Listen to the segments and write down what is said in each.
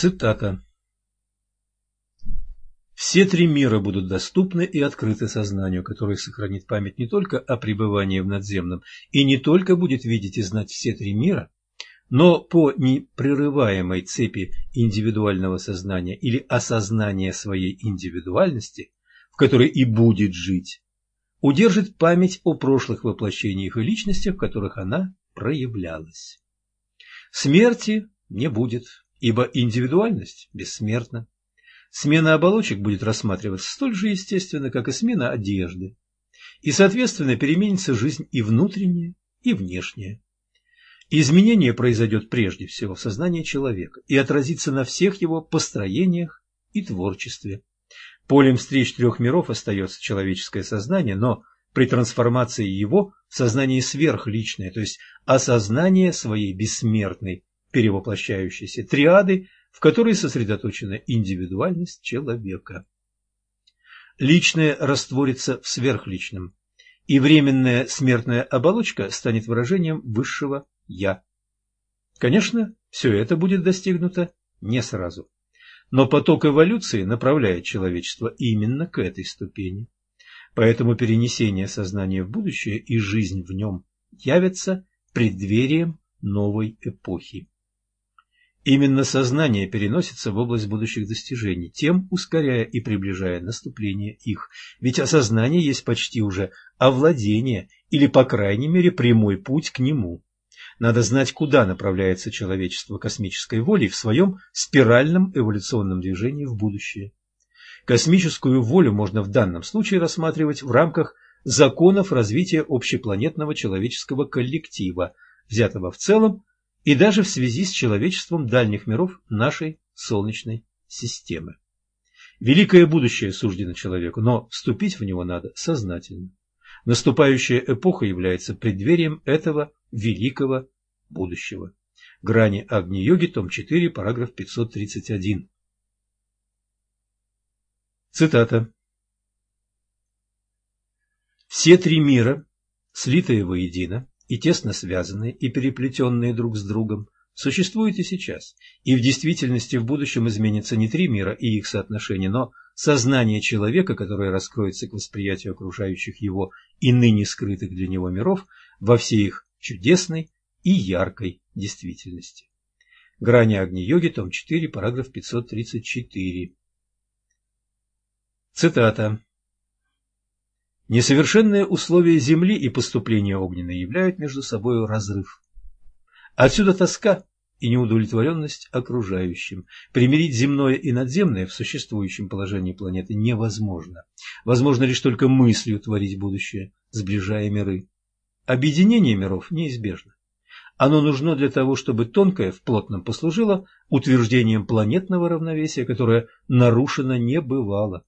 Цитата. Все три мира будут доступны и открыты сознанию, которое сохранит память не только о пребывании в надземном и не только будет видеть и знать все три мира, но по непрерываемой цепи индивидуального сознания или осознания своей индивидуальности, в которой и будет жить, удержит память о прошлых воплощениях и личностях, в которых она проявлялась. Смерти не будет, ибо индивидуальность бессмертна. Смена оболочек будет рассматриваться столь же естественно, как и смена одежды. И, соответственно, переменится жизнь и внутренняя, и внешняя. Изменение произойдет прежде всего в сознании человека и отразится на всех его построениях и творчестве. Полем встреч трех миров остается человеческое сознание, но при трансформации его в сознание сверхличное, то есть осознание своей бессмертной перевоплощающейся триады в которой сосредоточена индивидуальность человека. Личное растворится в сверхличном, и временная смертная оболочка станет выражением высшего «я». Конечно, все это будет достигнуто не сразу, но поток эволюции направляет человечество именно к этой ступени. Поэтому перенесение сознания в будущее и жизнь в нем явятся преддверием новой эпохи. Именно сознание переносится в область будущих достижений, тем ускоряя и приближая наступление их. Ведь осознание есть почти уже овладение или, по крайней мере, прямой путь к нему. Надо знать, куда направляется человечество космической волей в своем спиральном эволюционном движении в будущее. Космическую волю можно в данном случае рассматривать в рамках законов развития общепланетного человеческого коллектива, взятого в целом и даже в связи с человечеством дальних миров нашей Солнечной системы. Великое будущее суждено человеку, но вступить в него надо сознательно. Наступающая эпоха является преддверием этого великого будущего. Грани Агни-йоги, том 4, параграф 531. Цитата. Все три мира, слитые воедино, и тесно связанные и переплетенные друг с другом, существуют и сейчас, и в действительности в будущем изменится не три мира и их соотношения, но сознание человека, которое раскроется к восприятию окружающих его и ныне скрытых для него миров во всей их чудесной и яркой действительности. Грани Агни-йоги, том 4, параграф 534. Цитата. Несовершенные условия Земли и поступление огненной являют между собой разрыв. Отсюда тоска и неудовлетворенность окружающим. Примирить земное и надземное в существующем положении планеты невозможно. Возможно лишь только мыслью творить будущее, сближая миры. Объединение миров неизбежно. Оно нужно для того, чтобы тонкое в плотном послужило утверждением планетного равновесия, которое нарушено не бывало.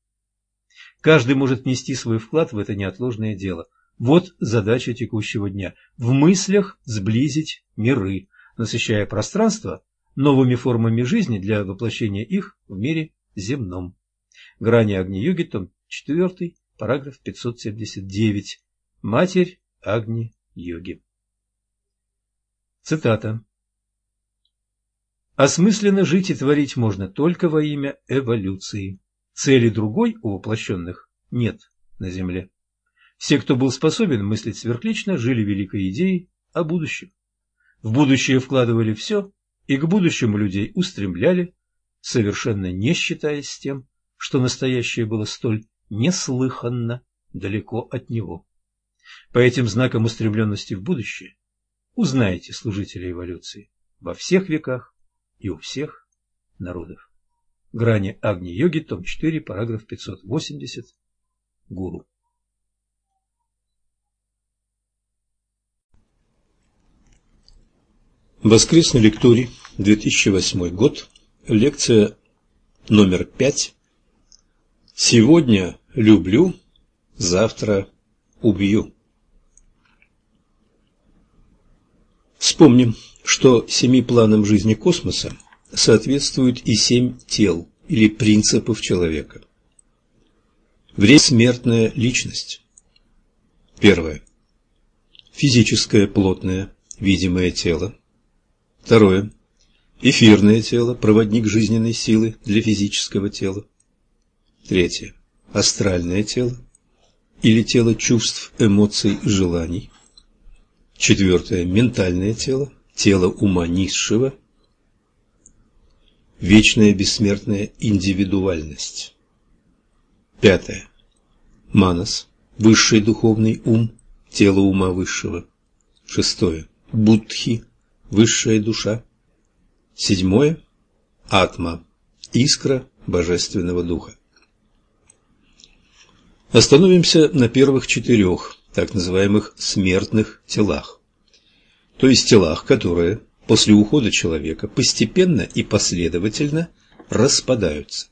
Каждый может внести свой вклад в это неотложное дело. Вот задача текущего дня. В мыслях сблизить миры, насыщая пространство новыми формами жизни для воплощения их в мире земном. Грани Агни-йоги, том 4, параграф 579. Матерь Агни-йоги. Цитата. Осмысленно жить и творить можно только во имя эволюции. Цели другой у воплощенных нет на Земле. Все, кто был способен мыслить сверхлично, жили великой идеей о будущем. В будущее вкладывали все, и к будущему людей устремляли, совершенно не считаясь тем, что настоящее было столь неслыханно далеко от него. По этим знакам устремленности в будущее узнаете служителей эволюции во всех веках и у всех народов. Грани Агни-йоги, том 4, параграф 580. Гуру. Воскресный лекторий, 2008 год, лекция номер 5. Сегодня люблю, завтра убью. Вспомним, что семи планам жизни космоса соответствуют и семь тел или принципов человека. Время смертная личность. Первое. Физическое плотное, видимое тело. Второе. Эфирное тело – проводник жизненной силы для физического тела. Третье. Астральное тело или тело чувств, эмоций, желаний. Четвертое. Ментальное тело, тело ума низшего. Вечная бессмертная индивидуальность. Пятое. Манас, высший духовный ум, тело ума высшего. Шестое. Будхи, высшая душа. Седьмое. Атма, искра божественного духа. Остановимся на первых четырех, так называемых смертных телах, то есть телах, которые после ухода человека постепенно и последовательно распадаются,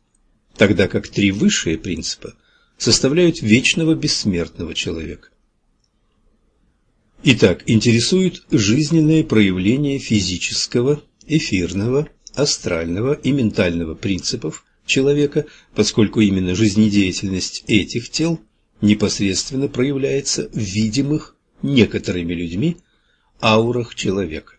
тогда как три высшие принципа составляют вечного бессмертного человека. Итак, интересуют жизненные проявления физического, эфирного, астрального и ментального принципов человека, поскольку именно жизнедеятельность этих тел непосредственно проявляется в видимых некоторыми людьми аурах человека.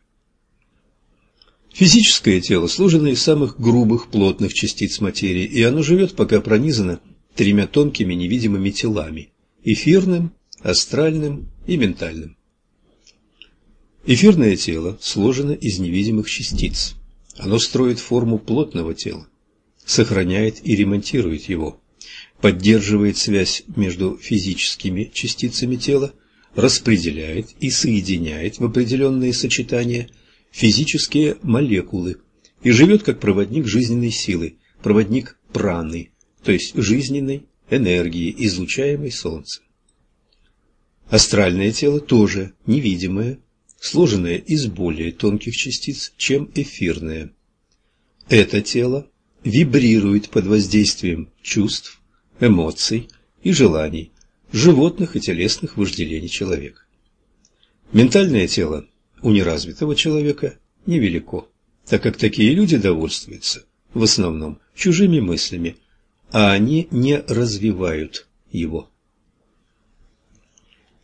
Физическое тело сложено из самых грубых плотных частиц материи, и оно живет, пока пронизано тремя тонкими невидимыми телами – эфирным, астральным и ментальным. Эфирное тело сложено из невидимых частиц. Оно строит форму плотного тела, сохраняет и ремонтирует его, поддерживает связь между физическими частицами тела, распределяет и соединяет в определенные сочетания физические молекулы и живет как проводник жизненной силы, проводник праны, то есть жизненной энергии, излучаемой Солнцем. Астральное тело тоже невидимое, сложенное из более тонких частиц, чем эфирное. Это тело вибрирует под воздействием чувств, эмоций и желаний, животных и телесных вожделений человека. Ментальное тело у неразвитого человека невелико, так как такие люди довольствуются в основном чужими мыслями, а они не развивают его.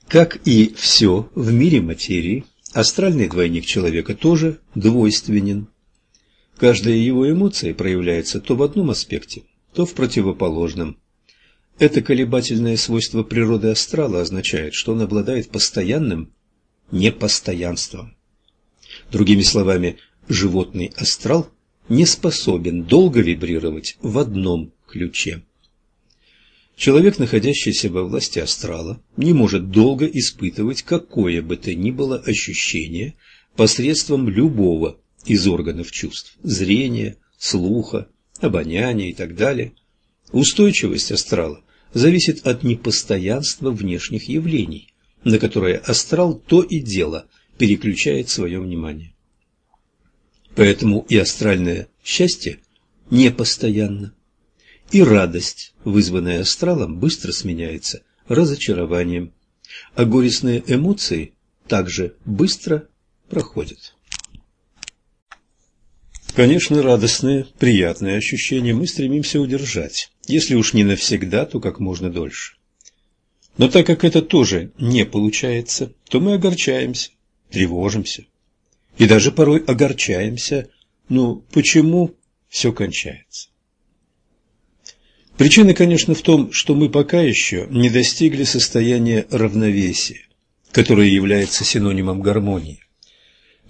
Как и все в мире материи, астральный двойник человека тоже двойственен. Каждая его эмоция проявляется то в одном аспекте, то в противоположном. Это колебательное свойство природы астрала означает, что он обладает постоянным непостоянством. Другими словами, животный астрал не способен долго вибрировать в одном ключе. Человек, находящийся во власти астрала, не может долго испытывать какое бы то ни было ощущение посредством любого из органов чувств – зрения, слуха, обоняния и так далее. Устойчивость астрала зависит от непостоянства внешних явлений, на которые астрал то и дело переключает свое внимание. Поэтому и астральное счастье непостоянно, и радость, вызванная астралом, быстро сменяется разочарованием, а горестные эмоции также быстро проходят. Конечно, радостные, приятные ощущения мы стремимся удержать, если уж не навсегда, то как можно дольше. Но так как это тоже не получается, то мы огорчаемся, тревожимся. И даже порой огорчаемся, ну почему все кончается? Причина, конечно, в том, что мы пока еще не достигли состояния равновесия, которое является синонимом гармонии.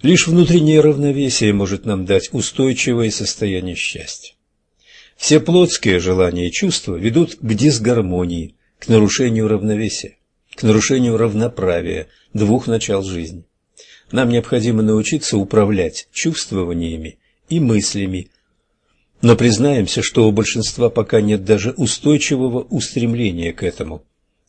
Лишь внутреннее равновесие может нам дать устойчивое состояние счастья. Все плотские желания и чувства ведут к дисгармонии, к нарушению равновесия, к нарушению равноправия двух начал жизни. Нам необходимо научиться управлять чувствованиями и мыслями, но признаемся, что у большинства пока нет даже устойчивого устремления к этому,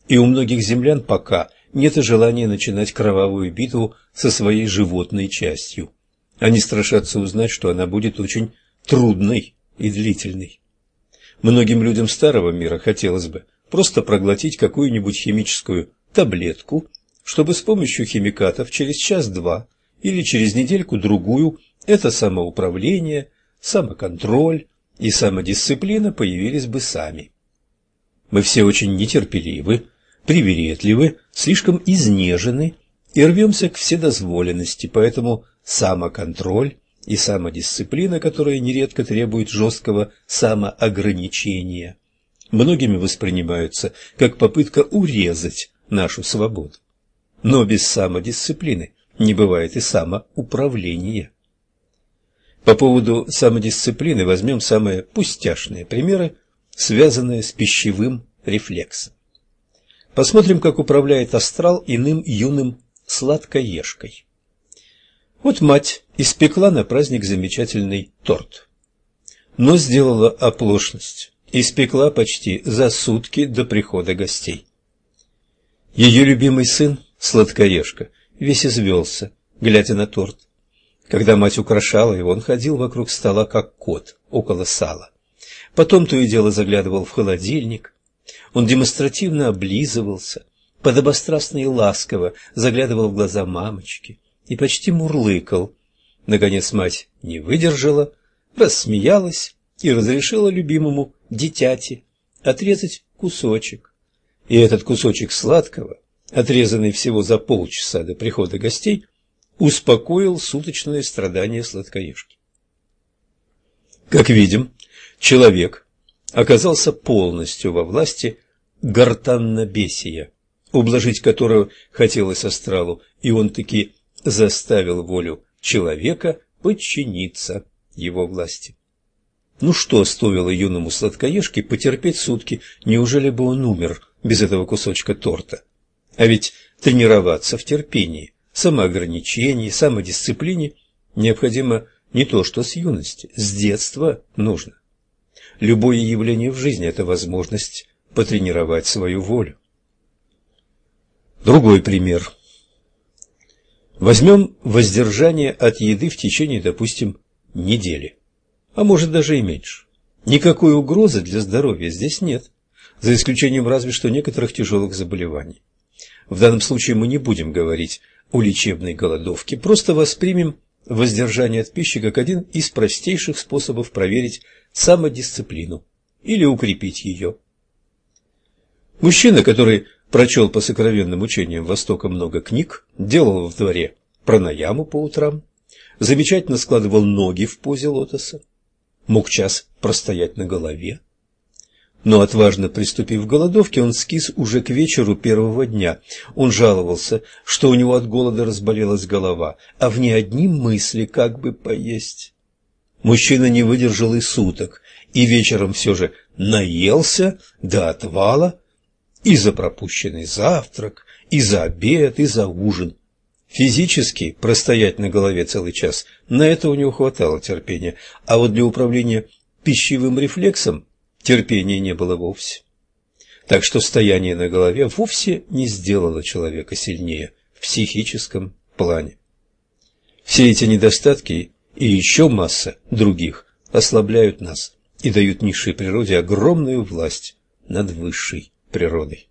и у многих землян пока нет и желания начинать кровавую битву со своей животной частью. Они страшатся узнать, что она будет очень трудной и длительной. Многим людям старого мира хотелось бы просто проглотить какую-нибудь химическую таблетку, чтобы с помощью химикатов через час-два или через недельку-другую это самоуправление, самоконтроль и самодисциплина появились бы сами. Мы все очень нетерпеливы, привередливы, слишком изнежены и рвемся к вседозволенности, поэтому самоконтроль и самодисциплина, которая нередко требует жесткого самоограничения, многими воспринимаются как попытка урезать нашу свободу. Но без самодисциплины не бывает и самоуправления. По поводу самодисциплины возьмем самые пустяшные примеры, связанные с пищевым рефлексом. Посмотрим, как управляет астрал иным юным сладкоежкой. Вот мать испекла на праздник замечательный торт, но сделала оплошность, испекла почти за сутки до прихода гостей. Ее любимый сын, сладкоежка, весь извелся, глядя на торт. Когда мать украшала его, он ходил вокруг стола, как кот, около сала. Потом то и дело заглядывал в холодильник. Он демонстративно облизывался, подобострастно и ласково заглядывал в глаза мамочки и почти мурлыкал. Наконец мать не выдержала, рассмеялась и разрешила любимому дитяти отрезать кусочек. И этот кусочек сладкого, отрезанный всего за полчаса до прихода гостей, успокоил суточные страдания сладкоежки. Как видим, человек оказался полностью во власти гортаннобесия, ублажить которого хотелось астралу, и он таки заставил волю человека подчиниться его власти. Ну что стоило юному сладкоежке потерпеть сутки, неужели бы он умер без этого кусочка торта? А ведь тренироваться в терпении самоограничении, самодисциплине необходимо не то что с юности, с детства нужно. Любое явление в жизни – это возможность потренировать свою волю. Другой пример. Возьмем воздержание от еды в течение, допустим, недели, а может даже и меньше. Никакой угрозы для здоровья здесь нет, за исключением разве что некоторых тяжелых заболеваний. В данном случае мы не будем говорить у лечебной голодовки, просто воспримем воздержание от пищи как один из простейших способов проверить самодисциплину или укрепить ее. Мужчина, который прочел по сокровенным учениям Востока много книг, делал в дворе пранаяму по утрам, замечательно складывал ноги в позе лотоса, мог час простоять на голове, но отважно приступив к голодовке, он скис уже к вечеру первого дня. Он жаловался, что у него от голода разболелась голова, а в ней одни мысли, как бы поесть. Мужчина не выдержал и суток, и вечером все же наелся до отвала и за пропущенный завтрак, и за обед, и за ужин. Физически простоять на голове целый час, на это у него хватало терпения, а вот для управления пищевым рефлексом терпения не было вовсе. Так что стояние на голове вовсе не сделало человека сильнее в психическом плане. Все эти недостатки и еще масса других ослабляют нас и дают низшей природе огромную власть над высшей природой.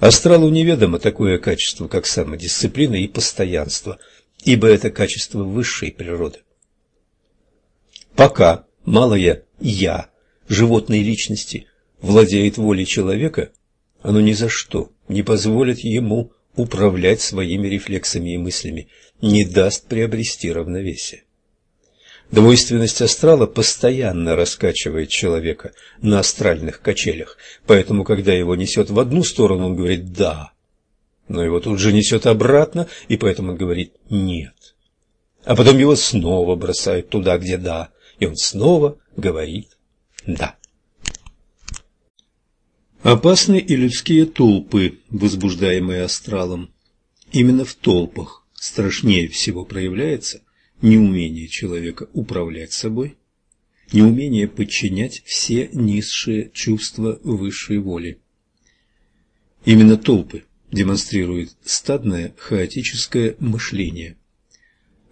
Астралу неведомо такое качество, как самодисциплина и постоянство, ибо это качество высшей природы. Пока малое «я» животной личности владеет волей человека, оно ни за что не позволит ему управлять своими рефлексами и мыслями, не даст приобрести равновесие. Двойственность астрала постоянно раскачивает человека на астральных качелях, поэтому, когда его несет в одну сторону, он говорит «да», но его тут же несет обратно, и поэтому он говорит «нет». А потом его снова бросают туда, где «да», и он снова говорит да. Опасны и людские толпы, возбуждаемые астралом. Именно в толпах страшнее всего проявляется неумение человека управлять собой, неумение подчинять все низшие чувства высшей воли. Именно толпы демонстрируют стадное хаотическое мышление.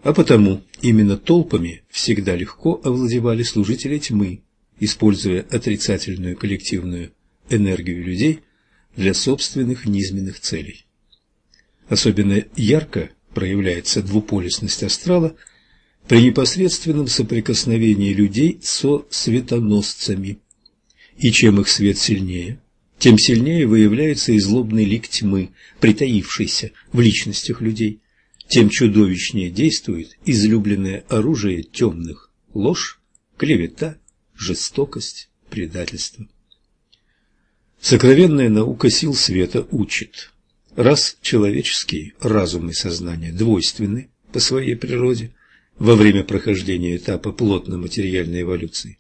А потому именно толпами всегда легко овладевали служители тьмы, используя отрицательную коллективную энергию людей для собственных низменных целей. Особенно ярко проявляется двуполюсность астрала при непосредственном соприкосновении людей со светоносцами. И чем их свет сильнее, тем сильнее выявляется и злобный лик тьмы, притаившийся в личностях людей. тем чудовищнее действует излюбленное оружие темных – ложь, клевета, жестокость, предательство. Сокровенная наука сил света учит, раз человеческие разум и сознание двойственны по своей природе во время прохождения этапа плотно-материальной эволюции,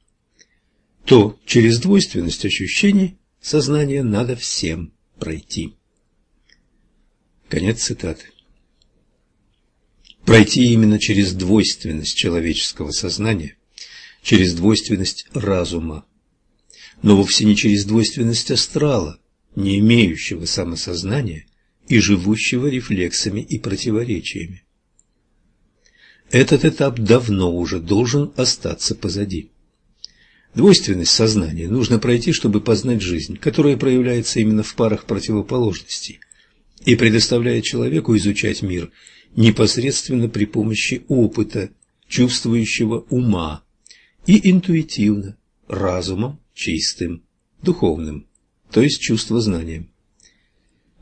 то через двойственность ощущений сознания надо всем пройти. Конец цитаты. Пройти именно через двойственность человеческого сознания, через двойственность разума, но вовсе не через двойственность астрала, не имеющего самосознания и живущего рефлексами и противоречиями. Этот этап давно уже должен остаться позади. Двойственность сознания нужно пройти, чтобы познать жизнь, которая проявляется именно в парах противоположностей и предоставляет человеку изучать мир непосредственно при помощи опыта, чувствующего ума и интуитивно, разумом чистым, духовным, то есть чувство знанием.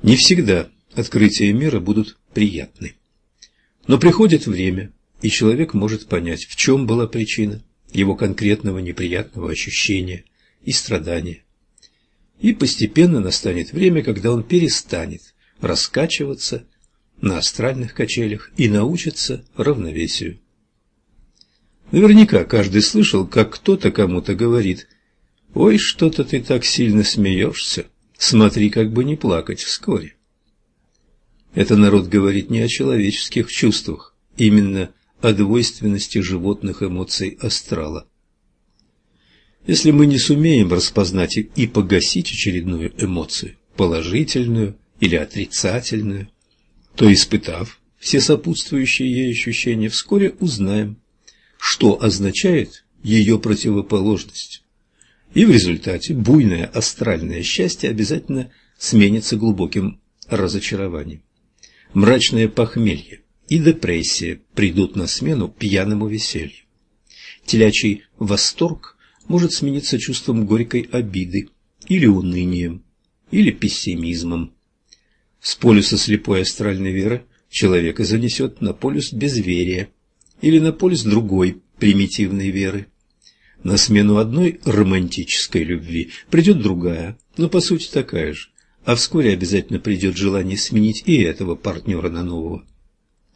Не всегда открытия мира будут приятны. Но приходит время, и человек может понять, в чем была причина его конкретного неприятного ощущения и страдания. И постепенно настанет время, когда он перестанет раскачиваться на астральных качелях и научится равновесию. Наверняка каждый слышал, как кто-то кому-то говорит «Ой, что-то ты так сильно смеешься, смотри, как бы не плакать вскоре». Это народ говорит не о человеческих чувствах, именно о двойственности животных эмоций астрала. Если мы не сумеем распознать и погасить очередную эмоцию, положительную или отрицательную, то, испытав все сопутствующие ей ощущения, вскоре узнаем, что означает ее противоположность. И в результате буйное астральное счастье обязательно сменится глубоким разочарованием. Мрачное похмелье и депрессия придут на смену пьяному веселью. Телячий восторг может смениться чувством горькой обиды или унынием, или пессимизмом. С полюса слепой астральной веры человека занесет на полюс безверия или на полюс другой примитивной веры. На смену одной романтической любви придет другая, но по сути такая же, а вскоре обязательно придет желание сменить и этого партнера на нового.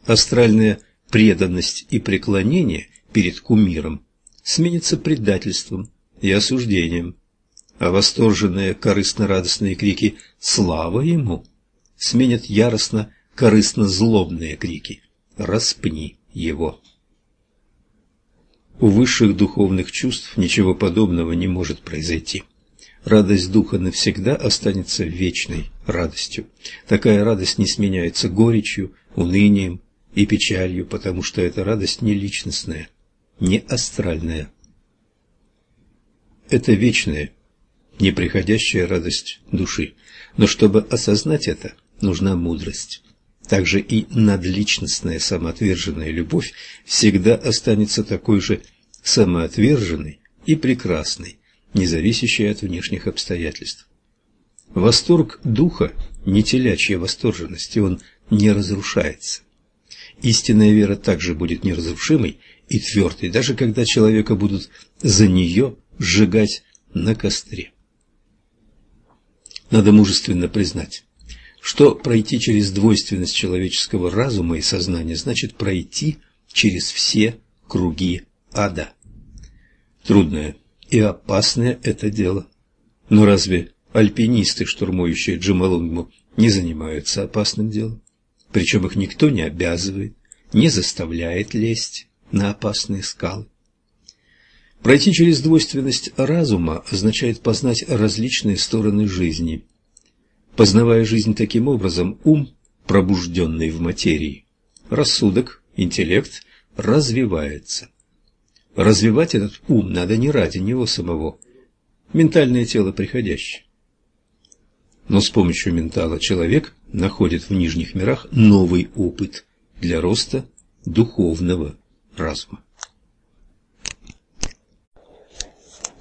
Астральная преданность и преклонение перед кумиром сменится предательством и осуждением, а восторженные корыстно-радостные крики «Слава ему!» сменят яростно корыстно-злобные крики «Распни его!». У высших духовных чувств ничего подобного не может произойти. Радость духа навсегда останется вечной радостью. Такая радость не сменяется горечью, унынием и печалью, потому что эта радость не личностная, не астральная. Это вечная, неприходящая радость души. Но чтобы осознать это, нужна мудрость. Также и надличностная самоотверженная любовь всегда останется такой же самоотверженной и прекрасной, не зависящей от внешних обстоятельств. Восторг духа – не телячья восторженность, и он не разрушается. Истинная вера также будет неразрушимой и твердой, даже когда человека будут за нее сжигать на костре. Надо мужественно признать, что пройти через двойственность человеческого разума и сознания значит пройти через все круги ада. Трудное и опасное это дело. Но разве альпинисты, штурмующие Джамалунгму, не занимаются опасным делом? Причем их никто не обязывает, не заставляет лезть на опасные скалы. Пройти через двойственность разума означает познать различные стороны жизни, Познавая жизнь таким образом, ум, пробужденный в материи, рассудок, интеллект развивается. Развивать этот ум надо не ради него самого, ментальное тело приходящее. Но с помощью ментала человек находит в нижних мирах новый опыт для роста духовного разума.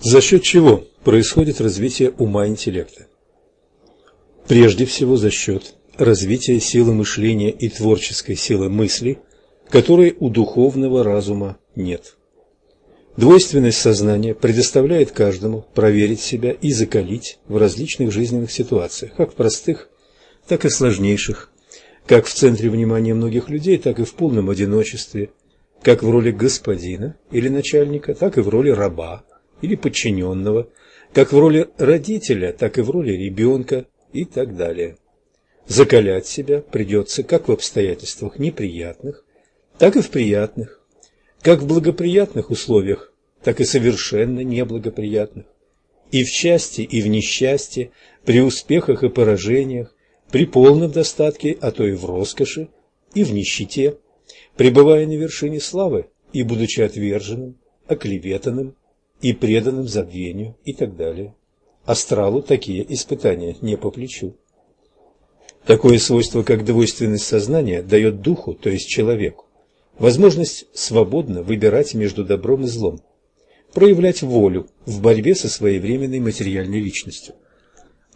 За счет чего происходит развитие ума интеллекта? прежде всего за счет развития силы мышления и творческой силы мысли, которой у духовного разума нет. Двойственность сознания предоставляет каждому проверить себя и закалить в различных жизненных ситуациях, как в простых, так и сложнейших, как в центре внимания многих людей, так и в полном одиночестве, как в роли господина или начальника, так и в роли раба или подчиненного, как в роли родителя, так и в роли ребенка и так далее. Закалять себя придется как в обстоятельствах неприятных, так и в приятных, как в благоприятных условиях, так и совершенно неблагоприятных, и в счастье, и в несчастье, при успехах и поражениях, при полном достатке, а то и в роскоши, и в нищете, пребывая на вершине славы и будучи отверженным, оклеветанным и преданным забвению и так далее. Астралу такие испытания не по плечу. Такое свойство, как двойственность сознания, дает духу, то есть человеку, возможность свободно выбирать между добром и злом, проявлять волю в борьбе со своевременной материальной личностью.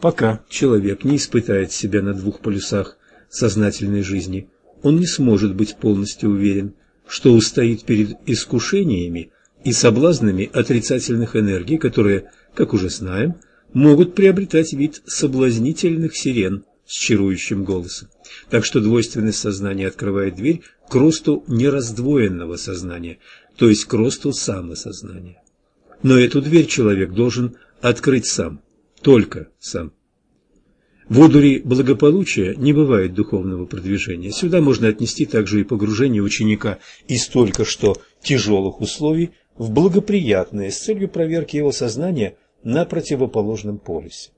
Пока человек не испытает себя на двух полюсах сознательной жизни, он не сможет быть полностью уверен, что устоит перед искушениями и соблазнами отрицательных энергий, которые, как уже знаем, могут приобретать вид соблазнительных сирен с чарующим голосом. Так что двойственность сознания открывает дверь к росту нераздвоенного сознания, то есть к росту самосознания. Но эту дверь человек должен открыть сам, только сам. В одуре благополучия не бывает духовного продвижения. Сюда можно отнести также и погружение ученика из только что тяжелых условий в благоприятные с целью проверки его сознания на противоположном полюсе.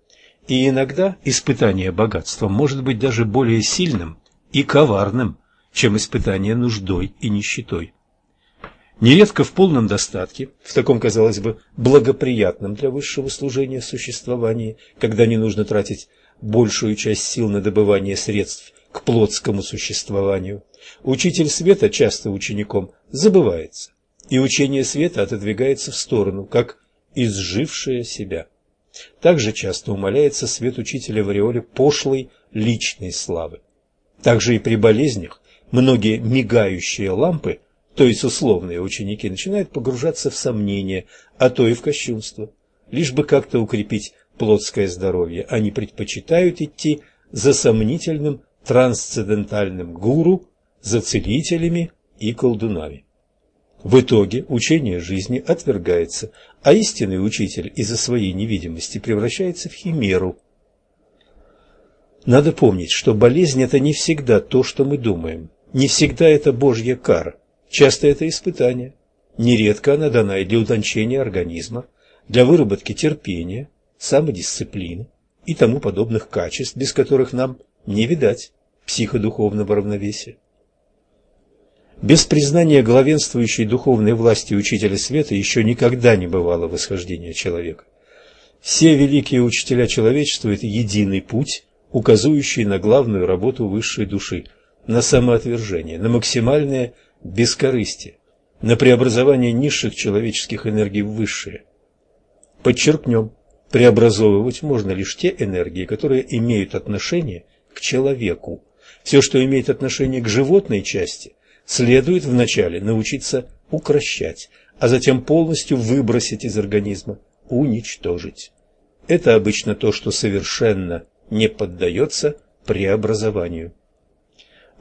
И иногда испытание богатством может быть даже более сильным и коварным, чем испытание нуждой и нищетой. Нередко в полном достатке, в таком, казалось бы, благоприятном для высшего служения существовании, когда не нужно тратить большую часть сил на добывание средств к плотскому существованию, учитель света часто учеником забывается, и учение света отодвигается в сторону, как изжившее себя. Также часто умаляется свет учителя в ореоле пошлой личной славы. Также и при болезнях многие мигающие лампы, то есть условные ученики, начинают погружаться в сомнения, а то и в кощунство, лишь бы как-то укрепить плотское здоровье, они предпочитают идти за сомнительным трансцендентальным гуру, за целителями и колдунами. В итоге учение жизни отвергается, а истинный учитель из-за своей невидимости превращается в химеру. Надо помнить, что болезнь – это не всегда то, что мы думаем. Не всегда это Божья кара. Часто это испытание. Нередко она дана и для утончения организма, для выработки терпения, самодисциплины и тому подобных качеств, без которых нам не видать психодуховного равновесия. Без признания главенствующей духовной власти Учителя Света еще никогда не бывало восхождения человека. Все великие учителя человечества – это единый путь, указывающий на главную работу высшей души, на самоотвержение, на максимальное бескорыстие, на преобразование низших человеческих энергий в высшие. Подчеркнем, Преобразовывать можно лишь те энергии, которые имеют отношение к человеку. Все, что имеет отношение к животной части, следует вначале научиться укращать, а затем полностью выбросить из организма, уничтожить. Это обычно то, что совершенно не поддается преобразованию.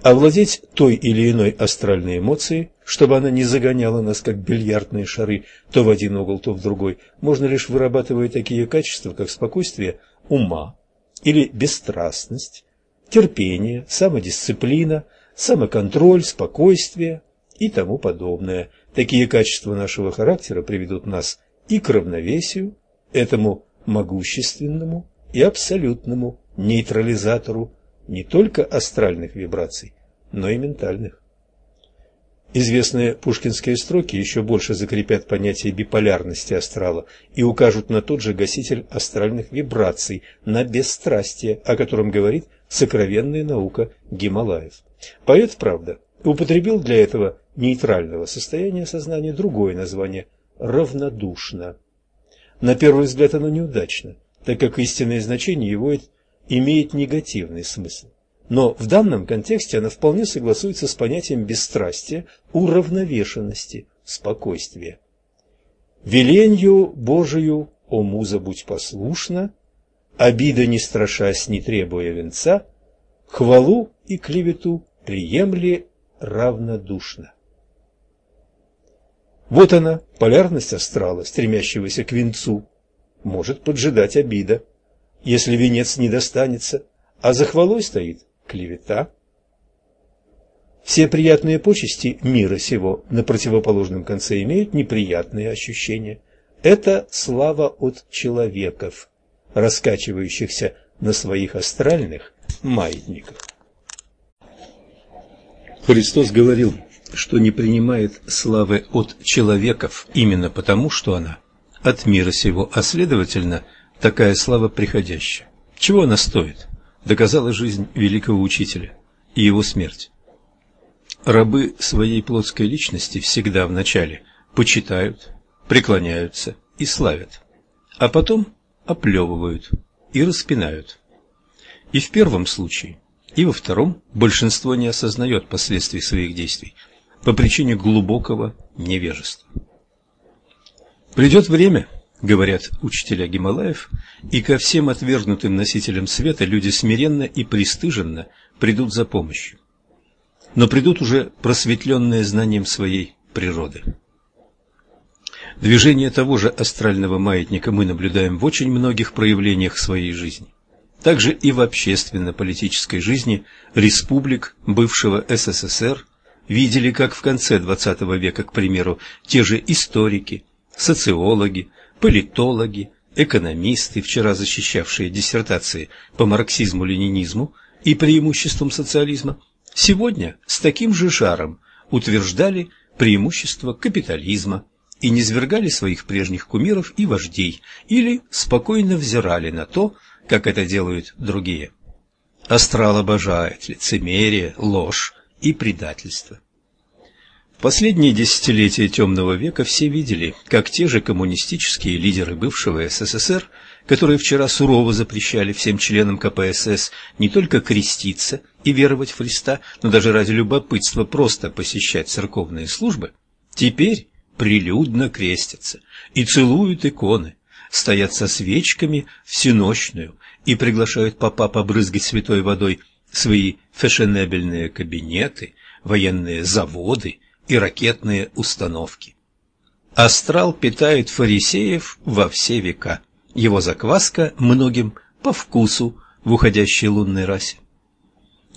Овладеть той или иной астральной эмоцией, чтобы она не загоняла нас, как бильярдные шары, то в один угол, то в другой, можно лишь вырабатывая такие качества, как спокойствие ума или бесстрастность, терпение, самодисциплина, самоконтроль, спокойствие и тому подобное. Такие качества нашего характера приведут нас и к равновесию, этому могущественному и абсолютному нейтрализатору не только астральных вибраций, но и ментальных. Известные пушкинские строки еще больше закрепят понятие биполярности астрала и укажут на тот же гаситель астральных вибраций, на бесстрастие, о котором говорит сокровенная наука Гималаев. Поэт, правда, употребил для этого нейтрального состояния сознания другое название – равнодушно. На первый взгляд оно неудачно, так как истинное значение его имеет негативный смысл. но в данном контексте она вполне согласуется с понятием бесстрастия, уравновешенности, спокойствия. «Веленью Божию, о муза, будь послушна, обида не страшась, не требуя венца, хвалу и клевету приемли равнодушно». Вот она, полярность астрала, стремящегося к венцу. Может поджидать обида, если венец не достанется, а за хвалой стоит клевета. Все приятные почести мира сего на противоположном конце имеют неприятные ощущения. Это слава от человеков, раскачивающихся на своих астральных маятниках. Христос говорил, что не принимает славы от человеков именно потому, что она от мира сего, а следовательно, такая слава приходящая. Чего она стоит? Доказала жизнь великого учителя и его смерть. Рабы своей плотской личности всегда вначале почитают, преклоняются и славят, а потом оплевывают и распинают. И в первом случае, и во втором большинство не осознает последствий своих действий – по причине глубокого невежества. Придет время, говорят учителя Гималаев, и ко всем отвергнутым носителям света люди смиренно и пристыженно придут за помощью. Но придут уже просветленные знанием своей природы. Движение того же астрального маятника мы наблюдаем в очень многих проявлениях своей жизни. Также и в общественно-политической жизни республик бывшего СССР видели, как в конце XX века, к примеру, те же историки, социологи, политологи, экономисты, вчера защищавшие диссертации по марксизму-ленинизму и преимуществам социализма, сегодня с таким же жаром утверждали преимущества капитализма и низвергали своих прежних кумиров и вождей, или спокойно взирали на то, как это делают другие. Астрал обожает лицемерие, ложь, и предательство. Последние десятилетия темного века все видели, как те же коммунистические лидеры бывшего СССР, которые вчера сурово запрещали всем членам КПСС не только креститься и веровать в Христа, но даже ради любопытства просто посещать церковные службы, теперь прилюдно крестятся и целуют иконы, стоят со свечками всеночную и приглашают папа побрызгать святой водой свои фешенебельные кабинеты, военные заводы и ракетные установки. Астрал питает фарисеев во все века. Его закваска многим по вкусу в уходящей лунной расе.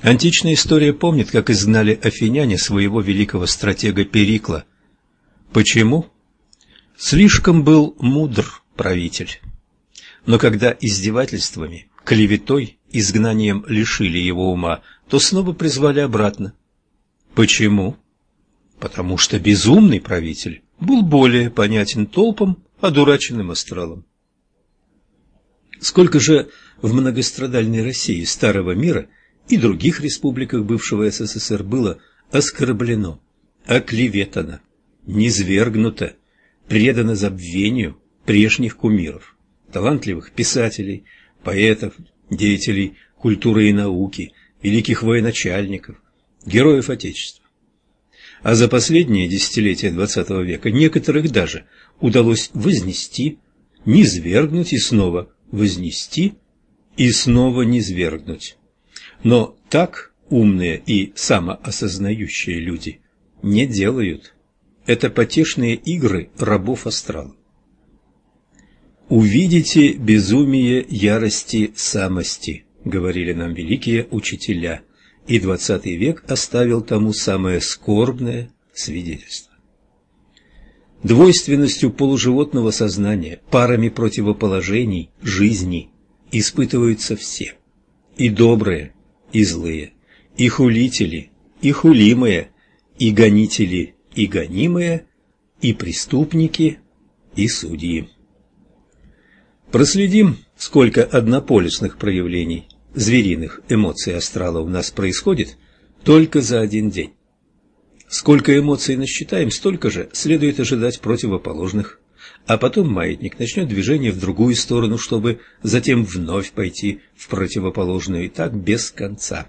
Античная история помнит, как изгнали афиняне своего великого стратега Перикла. Почему? Слишком был мудр правитель. Но когда издевательствами, клеветой изгнанием лишили его ума, то снова призвали обратно. Почему? Потому что безумный правитель был более понятен толпам, одураченным астралом. Сколько же в многострадальной России старого мира и других республиках бывшего СССР было оскорблено, оклеветано, низвергнуто, предано забвению прежних кумиров, талантливых писателей, поэтов, деятелей культуры и науки, великих военачальников, героев Отечества. А за последние десятилетия XX века некоторых даже удалось вознести, низвергнуть и снова вознести и снова низвергнуть. Но так умные и самоосознающие люди не делают. Это потешные игры рабов астрала увидите безумие ярости самости, говорили нам великие учителя, и двадцатый век оставил тому самое скорбное свидетельство. Двойственностью полуживотного сознания, парами противоположений жизни испытываются все, и добрые, и злые, и хулители, и хулимые, и гонители, и гонимые, и преступники, и судьи. Проследим, сколько однополюсных проявлений звериных эмоций астрала у нас происходит только за один день. Сколько эмоций насчитаем, столько же следует ожидать противоположных. А потом маятник начнет движение в другую сторону, чтобы затем вновь пойти в противоположную, и так без конца.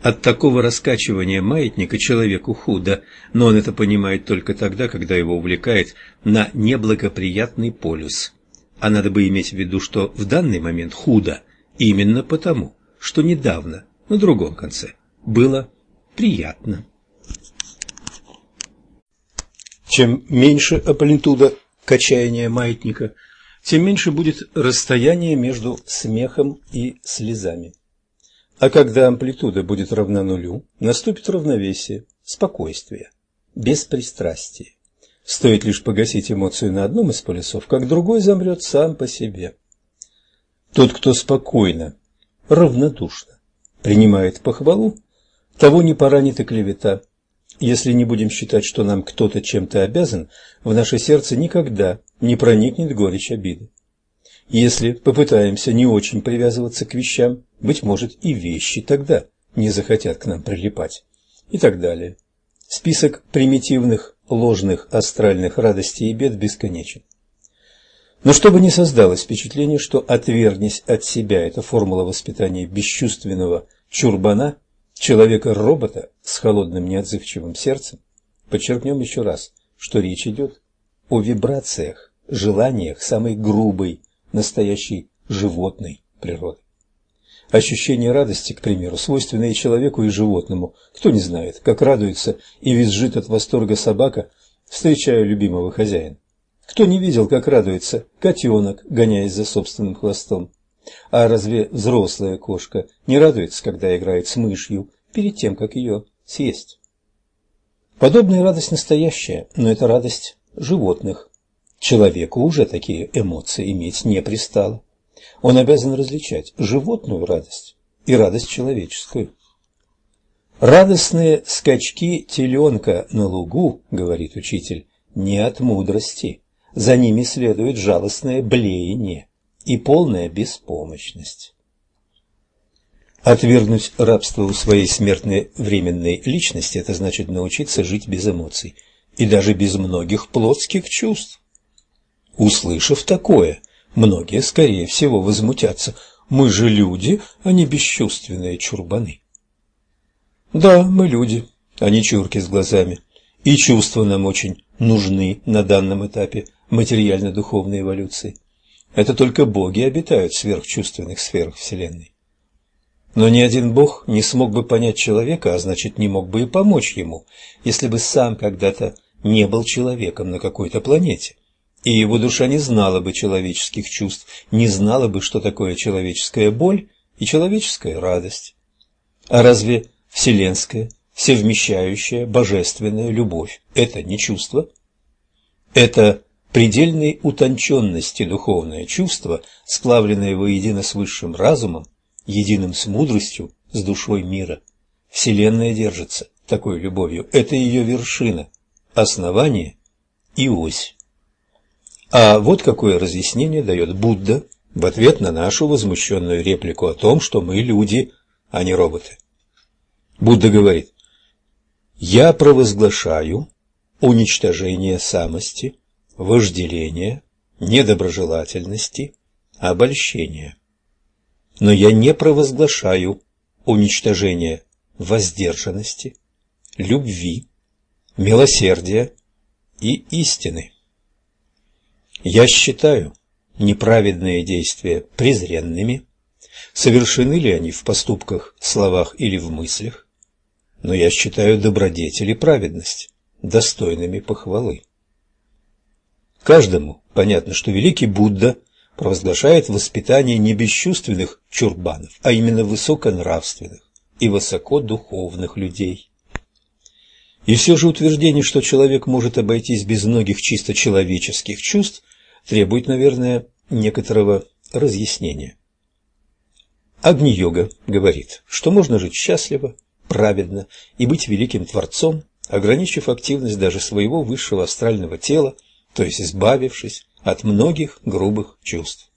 От такого раскачивания маятника человеку худо, но он это понимает только тогда, когда его увлекает на неблагоприятный полюс. А надо бы иметь в виду, что в данный момент худо именно потому, что недавно, на другом конце, было приятно. Чем меньше амплитуда качания маятника, тем меньше будет расстояние между смехом и слезами. А когда амплитуда будет равна нулю, наступит равновесие, спокойствие, беспристрастие. Стоит лишь погасить эмоцию на одном из полюсов, как другой замрет сам по себе. Тот, кто спокойно, равнодушно принимает похвалу, того не поранит и клевета. Если не будем считать, что нам кто-то чем-то обязан, в наше сердце никогда не проникнет горечь обиды. Если попытаемся не очень привязываться к вещам, быть может и вещи тогда не захотят к нам прилипать. И так далее. Список примитивных, ложных, астральных радостей и бед бесконечен. Но чтобы не создалось впечатление, что «отвергнись от себя» – это формула воспитания бесчувственного чурбана, человека-робота с холодным неотзывчивым сердцем, подчеркнем еще раз, что речь идет о вибрациях, желаниях самой грубой, настоящей животной природы. Ощущение радости, к примеру, свойственное человеку, и животному. Кто не знает, как радуется и визжит от восторга собака, встречая любимого хозяина. Кто не видел, как радуется котенок, гоняясь за собственным хвостом. А разве взрослая кошка не радуется, когда играет с мышью, перед тем, как ее съесть? Подобная радость настоящая, но это радость животных. Человеку уже такие эмоции иметь не пристало. Он обязан различать животную радость и радость человеческую. Радостные скачки теленка на лугу, говорит учитель, не от мудрости. За ними следует жалостное блеяние и полная беспомощность. Отвергнуть рабство у своей смертной временной личности – это значит научиться жить без эмоций и даже без многих плотских чувств. Услышав такое, многие, скорее всего, возмутятся. Мы же люди, а не бесчувственные чурбаны. Да, мы люди, а не чурки с глазами. И чувства нам очень нужны на данном этапе материально-духовной эволюции. Это только боги обитают в сверхчувственных сферах Вселенной. Но ни один бог не смог бы понять человека, а значит, не мог бы и помочь ему, если бы сам когда-то не был человеком на какой-то планете и его душа не знала бы человеческих чувств, не знала бы, что такое человеческая боль и человеческая радость. А разве вселенская, всевмещающая, божественная любовь – это не чувство? Это предельной утонченности духовное чувство, сплавленное воедино с высшим разумом, единым с мудростью, с душой мира. Вселенная держится такой любовью. Это ее вершина, основание и ось. А вот какое разъяснение дает Будда в ответ на нашу возмущенную реплику о том, что мы люди, а не роботы. Будда говорит, «Я провозглашаю уничтожение самости, вожделения, недоброжелательности, обольщения. Но я не провозглашаю уничтожение воздержанности, любви, милосердия и истины. Я считаю неправедные действия презренными, совершены ли они в поступках, словах или в мыслях, но я считаю добродетель и праведность достойными похвалы. Каждому понятно, что великий Будда провозглашает воспитание не бесчувственных чурбанов, а именно высоконравственных и высокодуховных людей. И все же утверждение, что человек может обойтись без многих чисто человеческих чувств, требует, наверное, некоторого разъяснения. Агни-йога говорит, что можно жить счастливо, праведно и быть великим творцом, ограничив активность даже своего высшего астрального тела, то есть избавившись от многих грубых чувств.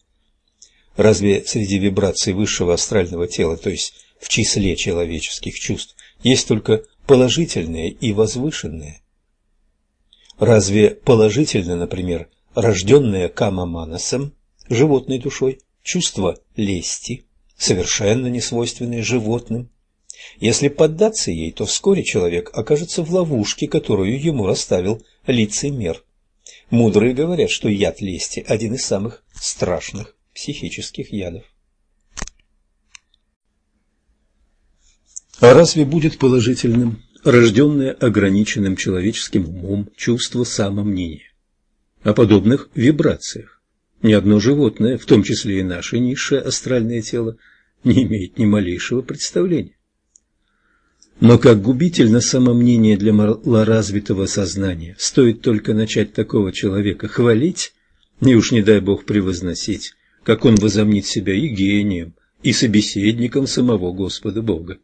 Разве среди вибраций высшего астрального тела, то есть в числе человеческих чувств, есть только положительные и возвышенные? Разве положительно, например, рожденное камаманасом, животной душой, чувство лести, совершенно несвойственное животным, Если поддаться ей, то вскоре человек окажется в ловушке, которую ему расставил лицемер. Мудрые говорят, что яд лести – один из самых страшных психических ядов. А разве будет положительным рожденное ограниченным человеческим умом чувство самомнения? О подобных вибрациях ни одно животное, в том числе и наше низшее астральное тело, не имеет ни малейшего представления. Но как губительно самомнение для малоразвитого сознания. Стоит только начать такого человека хвалить, и уж не дай Бог превозносить, как он возомнит себя и гением, и собеседником самого Господа Бога.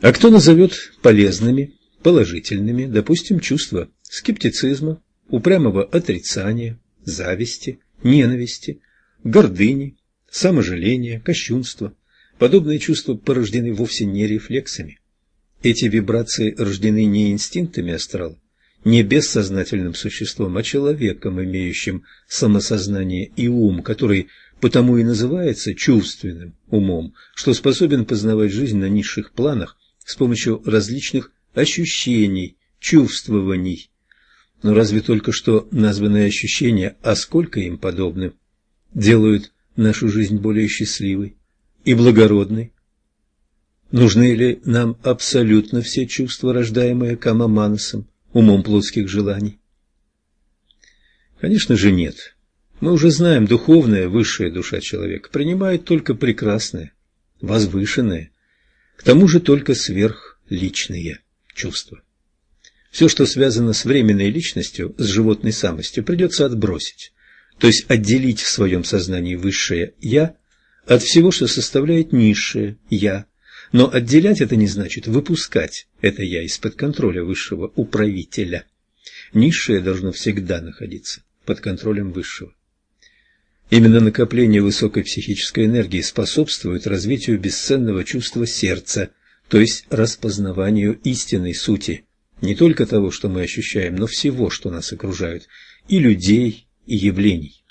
А кто назовет полезными, положительными, допустим, чувства скептицизма, упрямого отрицания, зависти, ненависти, гордыни, саможаления, кощунства, Подобные чувства порождены вовсе не рефлексами. Эти вибрации рождены не инстинктами астрала, не бессознательным существом, а человеком, имеющим самосознание и ум, который потому и называется чувственным умом, что способен познавать жизнь на низших планах с помощью различных ощущений, чувствований. Но разве только что названные ощущения, а сколько им подобны, делают нашу жизнь более счастливой? И благородный? Нужны ли нам абсолютно все чувства, рождаемые Камаманасом, умом плотских желаний? Конечно же нет. Мы уже знаем, духовная, высшая душа человека принимает только прекрасное, возвышенное, к тому же только сверхличные чувства. Все, что связано с временной личностью, с животной самостью, придется отбросить, то есть отделить в своем сознании высшее «я» от всего, что составляет низшее «я». Но отделять это не значит выпускать это «я» из-под контроля высшего управителя. Низшее должно всегда находиться под контролем высшего. Именно накопление высокой психической энергии способствует развитию бесценного чувства сердца, то есть распознаванию истинной сути, не только того, что мы ощущаем, но всего, что нас окружает, и людей, и явлений.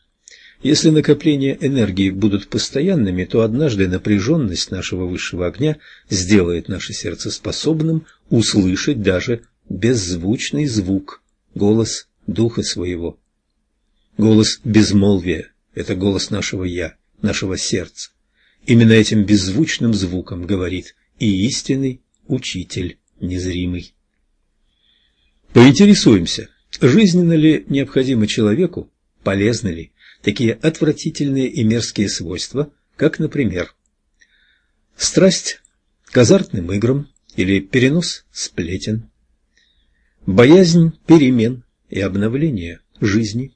Если накопления энергии будут постоянными, то однажды напряженность нашего высшего огня сделает наше сердце способным услышать даже беззвучный звук, голос духа своего. Голос безмолвия – это голос нашего «я», нашего сердца. Именно этим беззвучным звуком говорит и истинный учитель незримый. Поинтересуемся, жизненно ли необходимо человеку, полезно ли такие отвратительные и мерзкие свойства, как, например, страсть к азартным играм или перенос сплетен, боязнь перемен и обновления жизни,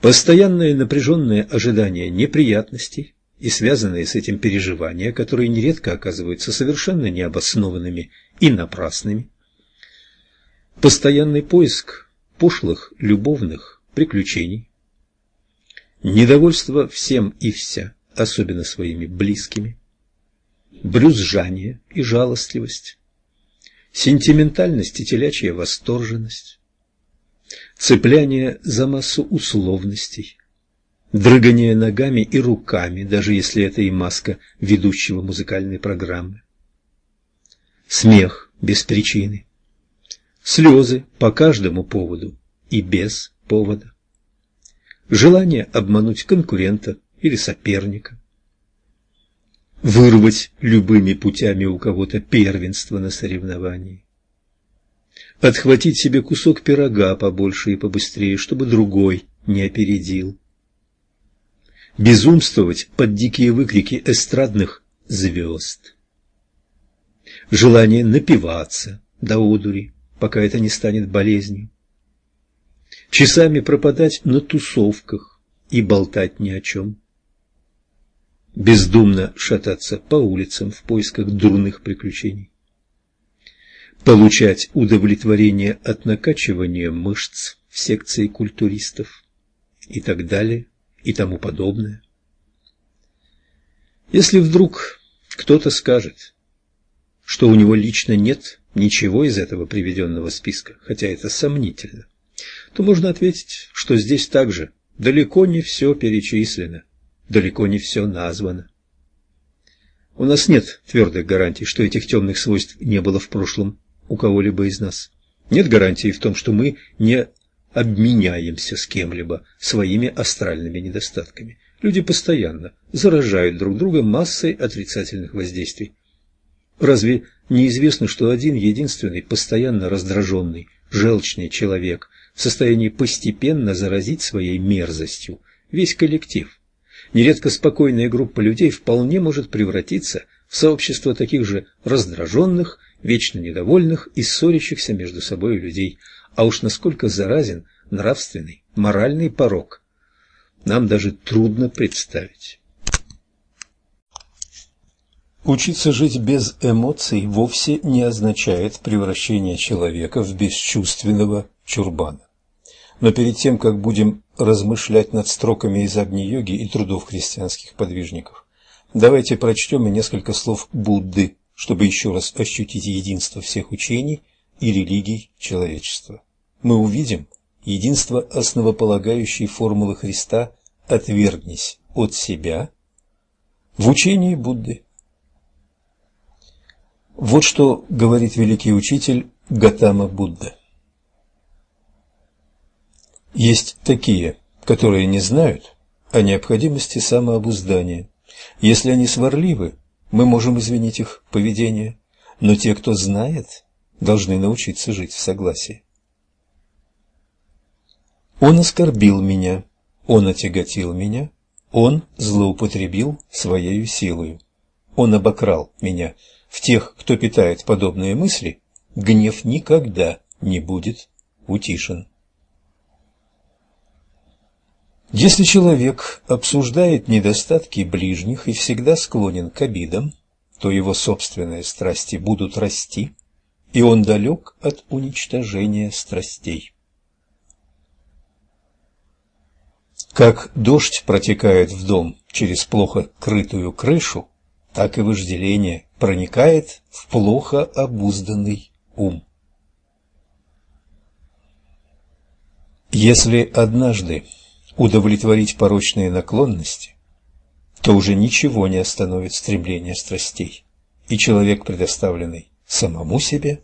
постоянное напряженное ожидание неприятностей и связанные с этим переживания, которые нередко оказываются совершенно необоснованными и напрасными, постоянный поиск пошлых любовных приключений, недовольство всем и вся, особенно своими близкими, брюзжание и жалостливость, сентиментальность и телячья восторженность, цепляние за массу условностей, дрыгание ногами и руками, даже если это и маска ведущего музыкальной программы, смех без причины, слезы по каждому поводу и без повода, желание обмануть конкурента или соперника, вырвать любыми путями у кого-то первенство на соревновании, отхватить себе кусок пирога побольше и побыстрее, чтобы другой не опередил, безумствовать под дикие выкрики эстрадных звезд, желание напиваться до одури, пока это не станет болезнью, часами пропадать на тусовках и болтать ни о чем. Бездумно шататься по улицам в поисках дурных приключений. Получать удовлетворение от накачивания мышц в секции культуристов и так далее и тому подобное. Если вдруг кто-то скажет, что у него лично нет ничего из этого приведенного списка, хотя это сомнительно, то можно ответить, что здесь также далеко не все перечислено, далеко не все названо. У нас нет твердых гарантий, что этих темных свойств не было в прошлом у кого-либо из нас. Нет гарантии в том, что мы не обменяемся с кем-либо своими астральными недостатками. Люди постоянно заражают друг друга массой отрицательных воздействий. Разве неизвестно, что один единственный, постоянно раздраженный, желчный человек в состоянии постепенно заразить своей мерзостью весь коллектив? Нередко спокойная группа людей вполне может превратиться в сообщество таких же раздраженных, вечно недовольных и ссорящихся между собой людей. А уж насколько заразен нравственный, моральный порог, нам даже трудно представить. Учиться жить без эмоций вовсе не означает превращение человека в бесчувственного чурбана. Но перед тем, как будем размышлять над строками из Агни-йоги и трудов христианских подвижников, давайте прочтем и несколько слов Будды, чтобы еще раз ощутить единство всех учений и религий человечества. Мы увидим единство основополагающей формулы Христа «отвергнись от себя» в учении Будды. Вот что говорит великий учитель Гатама Будда. Есть такие, которые не знают о необходимости самообуздания. Если они сварливы, мы можем извинить их поведение, но те, кто знает, должны научиться жить в согласии. Он оскорбил меня, он отяготил меня, он злоупотребил своей силою. Он обокрал меня. В тех, кто питает подобные мысли, гнев никогда не будет утишен. Если человек обсуждает недостатки ближних и всегда склонен к обидам, то его собственные страсти будут расти, и он далек от уничтожения страстей. Как дождь протекает в дом через плохо крытую крышу, так и вожделение проникает в плохо обузданный ум. Если однажды удовлетворить порочные наклонности, то уже ничего не остановит стремление страстей, и человек, предоставленный самому себе,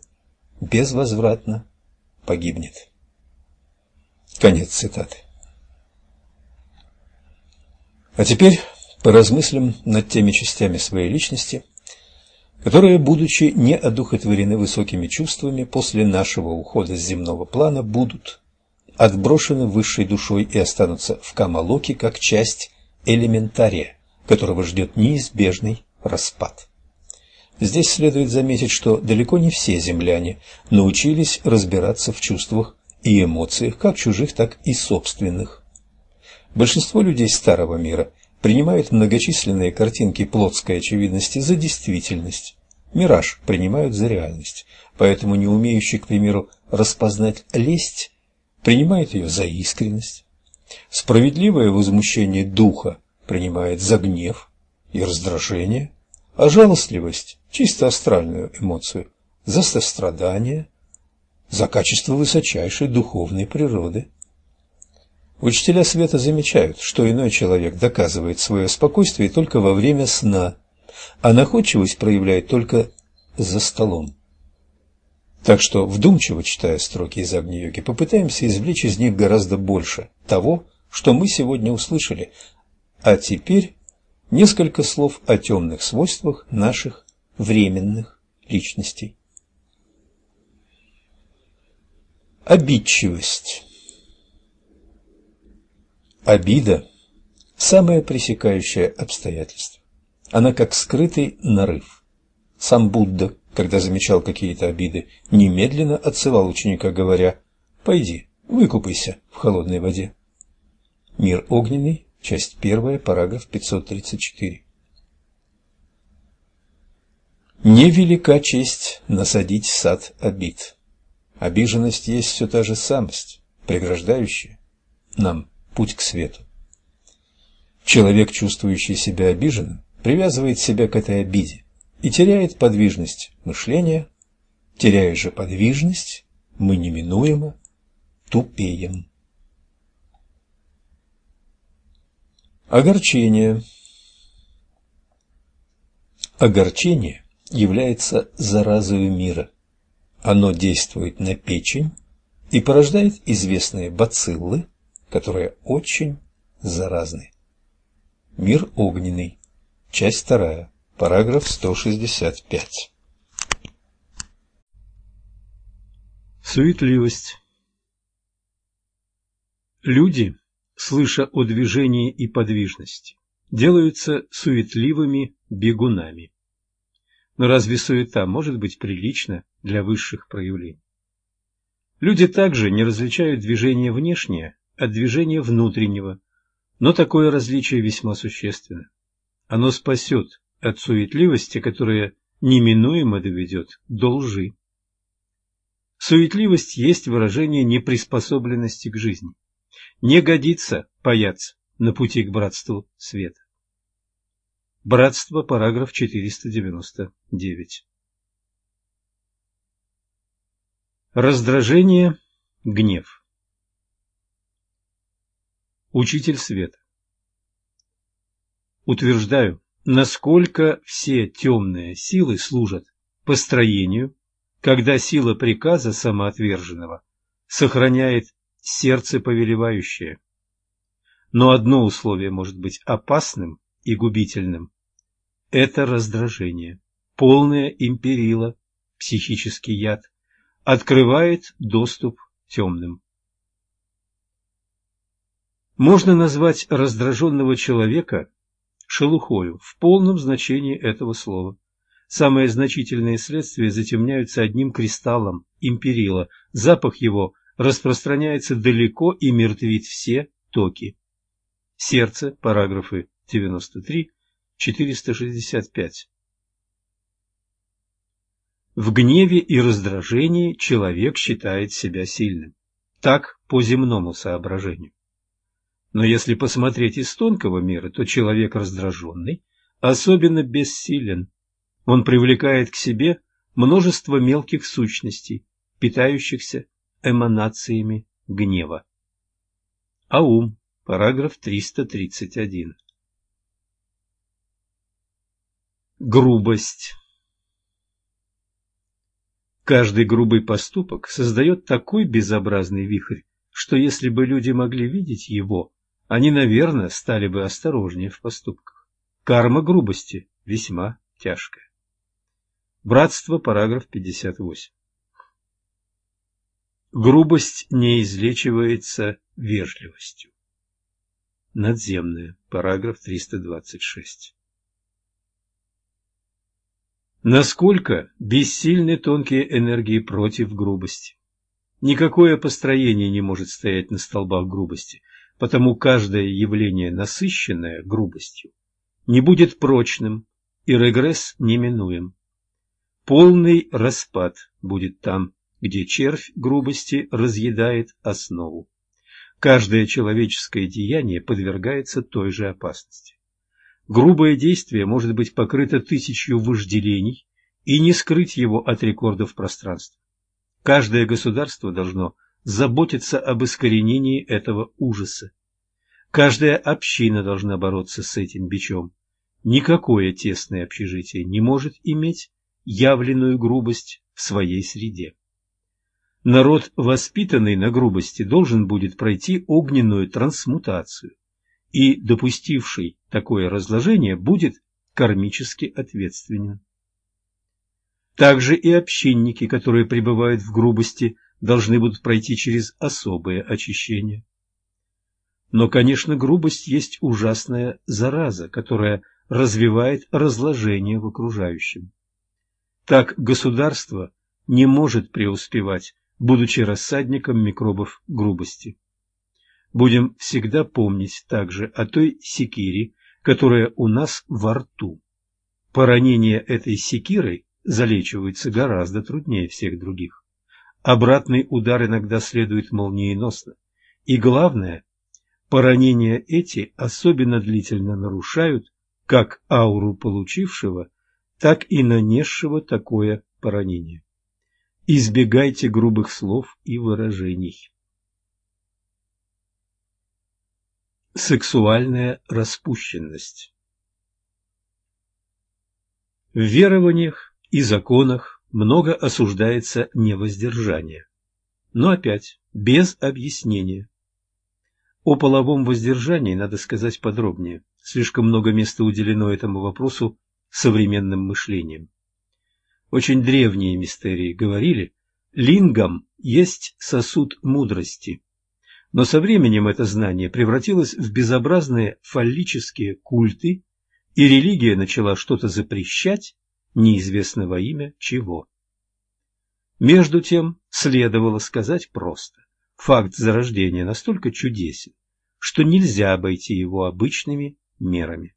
безвозвратно погибнет. Конец цитаты. А теперь поразмыслим над теми частями своей личности, которые, будучи не одухотворены высокими чувствами, после нашего ухода с земного плана будут отброшены высшей душой и останутся в Камалоке как часть элементария, которого ждет неизбежный распад. Здесь следует заметить, что далеко не все земляне научились разбираться в чувствах и эмоциях, как чужих, так и собственных. Большинство людей старого мира принимают многочисленные картинки плотской очевидности за действительность, мираж принимают за реальность, поэтому не умеющий, к примеру, распознать лесть принимает ее за искренность. Справедливое возмущение духа принимает за гнев и раздражение, а жалостливость, чисто астральную эмоцию, за сострадание, за качество высочайшей духовной природы. Учителя света замечают, что иной человек доказывает свое спокойствие только во время сна, а находчивость проявляет только за столом. Так что, вдумчиво читая строки из Агни-йоги, попытаемся извлечь из них гораздо больше того, что мы сегодня услышали. А теперь несколько слов о темных свойствах наших временных личностей. Обидчивость. Обида – самое пресекающее обстоятельство. Она как скрытый нарыв. Сам Будда когда замечал какие-то обиды, немедленно отсылал ученика, говоря «Пойди, выкупайся в холодной воде». Мир огненный, часть первая, параграф 534. Невелика честь насадить сад обид. Обиженность есть все та же самость, преграждающая нам путь к свету. Человек, чувствующий себя обиженным, привязывает себя к этой обиде, и теряет подвижность мышления, теряя же подвижность, мы неминуемо тупеем. Огорчение. Огорчение является заразой мира. Оно действует на печень и порождает известные бациллы, которые очень заразны. Мир огненный. Часть вторая. Параграф 165. Суетливость. Люди, слыша о движении и подвижности, делаются суетливыми бегунами. Но разве суета может быть прилична для высших проявлений? Люди также не различают движение внешнее от движения внутреннего, но такое различие весьма существенно. Оно спасет от суетливости, которая неминуемо доведет до лжи. Суетливость есть выражение неприспособленности к жизни. Не годится паяться на пути к братству света. Братство, параграф 499. Раздражение, гнев. Учитель света. Утверждаю, насколько все темные силы служат построению, когда сила приказа самоотверженного сохраняет сердце повелевающее. Но одно условие может быть опасным и губительным – это раздражение, полное империла, психический яд, открывает доступ темным. Можно назвать раздраженного человека шелухою в полном значении этого слова. Самые значительные следствия затемняются одним кристаллом империла. Запах его распространяется далеко и мертвит все токи. Сердце, параграфы 93, 465. В гневе и раздражении человек считает себя сильным. Так по земному соображению. Но если посмотреть из тонкого мира, то человек раздраженный особенно бессилен. Он привлекает к себе множество мелких сущностей, питающихся эманациями гнева. Аум, параграф 331. Грубость Каждый грубый поступок создает такой безобразный вихрь, что если бы люди могли видеть его, они, наверное, стали бы осторожнее в поступках. Карма грубости весьма тяжкая. Братство, параграф 58. Грубость не излечивается вежливостью. Надземная, параграф 326. Насколько бессильны тонкие энергии против грубости? Никакое построение не может стоять на столбах грубости – потому каждое явление, насыщенное грубостью, не будет прочным, и регресс неминуем. Полный распад будет там, где червь грубости разъедает основу. Каждое человеческое деяние подвергается той же опасности. Грубое действие может быть покрыто тысячью вожделений и не скрыть его от рекордов пространства. Каждое государство должно заботиться об искоренении этого ужаса. Каждая община должна бороться с этим бичом. Никакое тесное общежитие не может иметь явленную грубость в своей среде. Народ, воспитанный на грубости, должен будет пройти огненную трансмутацию, и допустивший такое разложение будет кармически ответственен. Также и общинники, которые пребывают в грубости, должны будут пройти через особое очищение. Но, конечно, грубость есть ужасная зараза, которая развивает разложение в окружающем. Так государство не может преуспевать, будучи рассадником микробов грубости. Будем всегда помнить также о той секире, которая у нас во рту. Поранение этой секирой залечивается гораздо труднее всех других. Обратный удар иногда следует молниеносно. И главное, поранения эти особенно длительно нарушают как ауру получившего, так и нанесшего такое поранение. Избегайте грубых слов и выражений. Сексуальная распущенность В верованиях и законах много осуждается невоздержание. Но опять, без объяснения. О половом воздержании надо сказать подробнее. Слишком много места уделено этому вопросу современным мышлением. Очень древние мистерии говорили, лингам есть сосуд мудрости. Но со временем это знание превратилось в безобразные фаллические культы, и религия начала что-то запрещать, неизвестно во имя чего. Между тем, следовало сказать просто, факт зарождения настолько чудесен, что нельзя обойти его обычными мерами.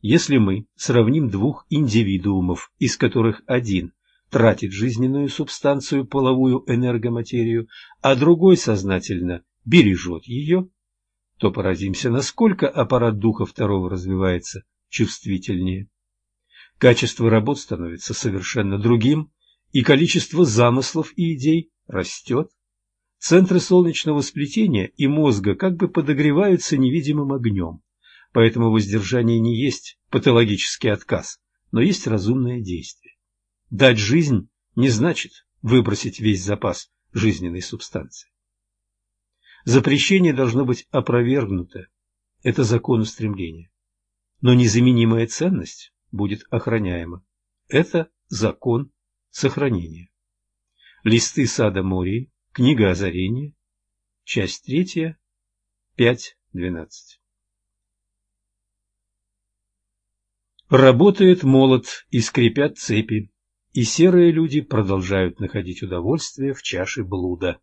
Если мы сравним двух индивидуумов, из которых один тратит жизненную субстанцию, половую энергоматерию, а другой сознательно бережет ее, то поразимся, насколько аппарат духа второго развивается чувствительнее. Качество работ становится совершенно другим, и количество замыслов и идей растет. Центры солнечного сплетения и мозга как бы подогреваются невидимым огнем, поэтому воздержание не есть патологический отказ, но есть разумное действие. Дать жизнь не значит выбросить весь запас жизненной субстанции. Запрещение должно быть опровергнуто. Это закон устремления. Но незаменимая ценность будет охраняема. Это закон сохранения. Листы сада Мории, книга озарения, часть третья, пять двенадцать. Работает молот и скрипят цепи и серые люди продолжают находить удовольствие в чаше блуда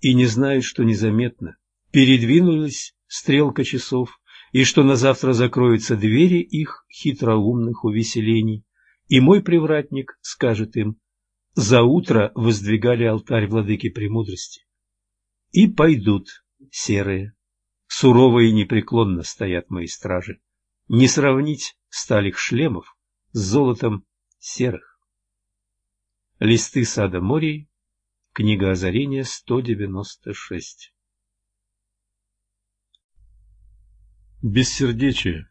и не знают, что незаметно передвинулась стрелка часов, и что на завтра закроются двери их хитроумных увеселений, и мой привратник скажет им, за утро воздвигали алтарь владыки премудрости. И пойдут серые, сурово и непреклонно стоят мои стражи, не сравнить сталь их шлемов с золотом серых. Листы сада Морий, книга озарения, 196. Бессердечие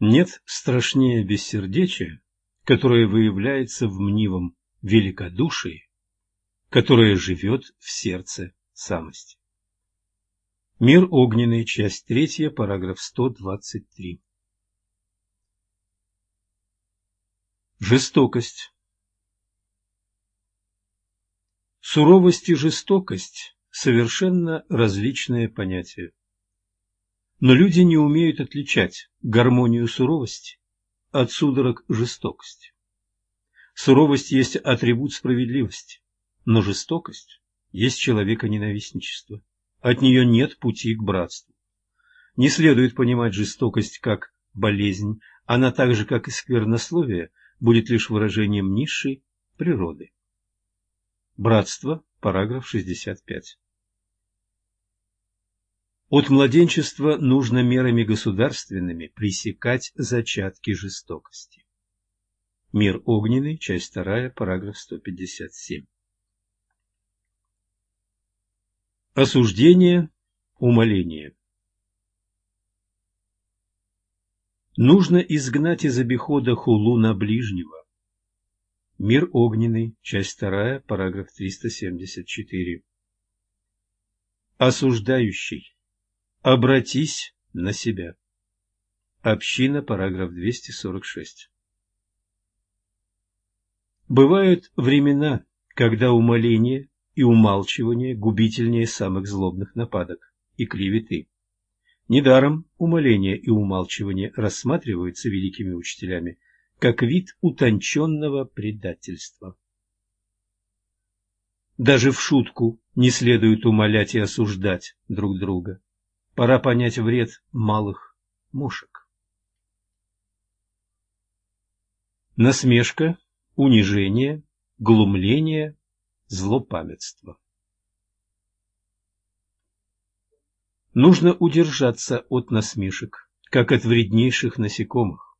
Нет страшнее бессердечия, которое выявляется в мнивом великодушии, которое живет в сердце самости. Мир огненный, часть третья, параграф 123. Жестокость Суровость и жестокость – совершенно различные понятия. Но люди не умеют отличать гармонию суровости от судорог жестокости. Суровость есть атрибут справедливости, но жестокость есть человеконенавистничество. От нее нет пути к братству. Не следует понимать жестокость как болезнь, она так же, как и сквернословие, будет лишь выражением низшей природы. Братство, параграф 65. От младенчества нужно мерами государственными пресекать зачатки жестокости. Мир огненный, часть 2, параграф 157. Осуждение, умоление. Нужно изгнать из обихода хулу на ближнего. Мир огненный, часть 2, параграф 374. Осуждающий. Обратись на себя. Община, параграф 246. Бывают времена, когда умоление и умалчивание губительнее самых злобных нападок и клеветы. Недаром умоление и умалчивание рассматриваются великими учителями как вид утонченного предательства. Даже в шутку не следует умолять и осуждать друг друга. Пора понять вред малых мушек. Насмешка, унижение, глумление, злопамятство. Нужно удержаться от насмешек, как от вреднейших насекомых.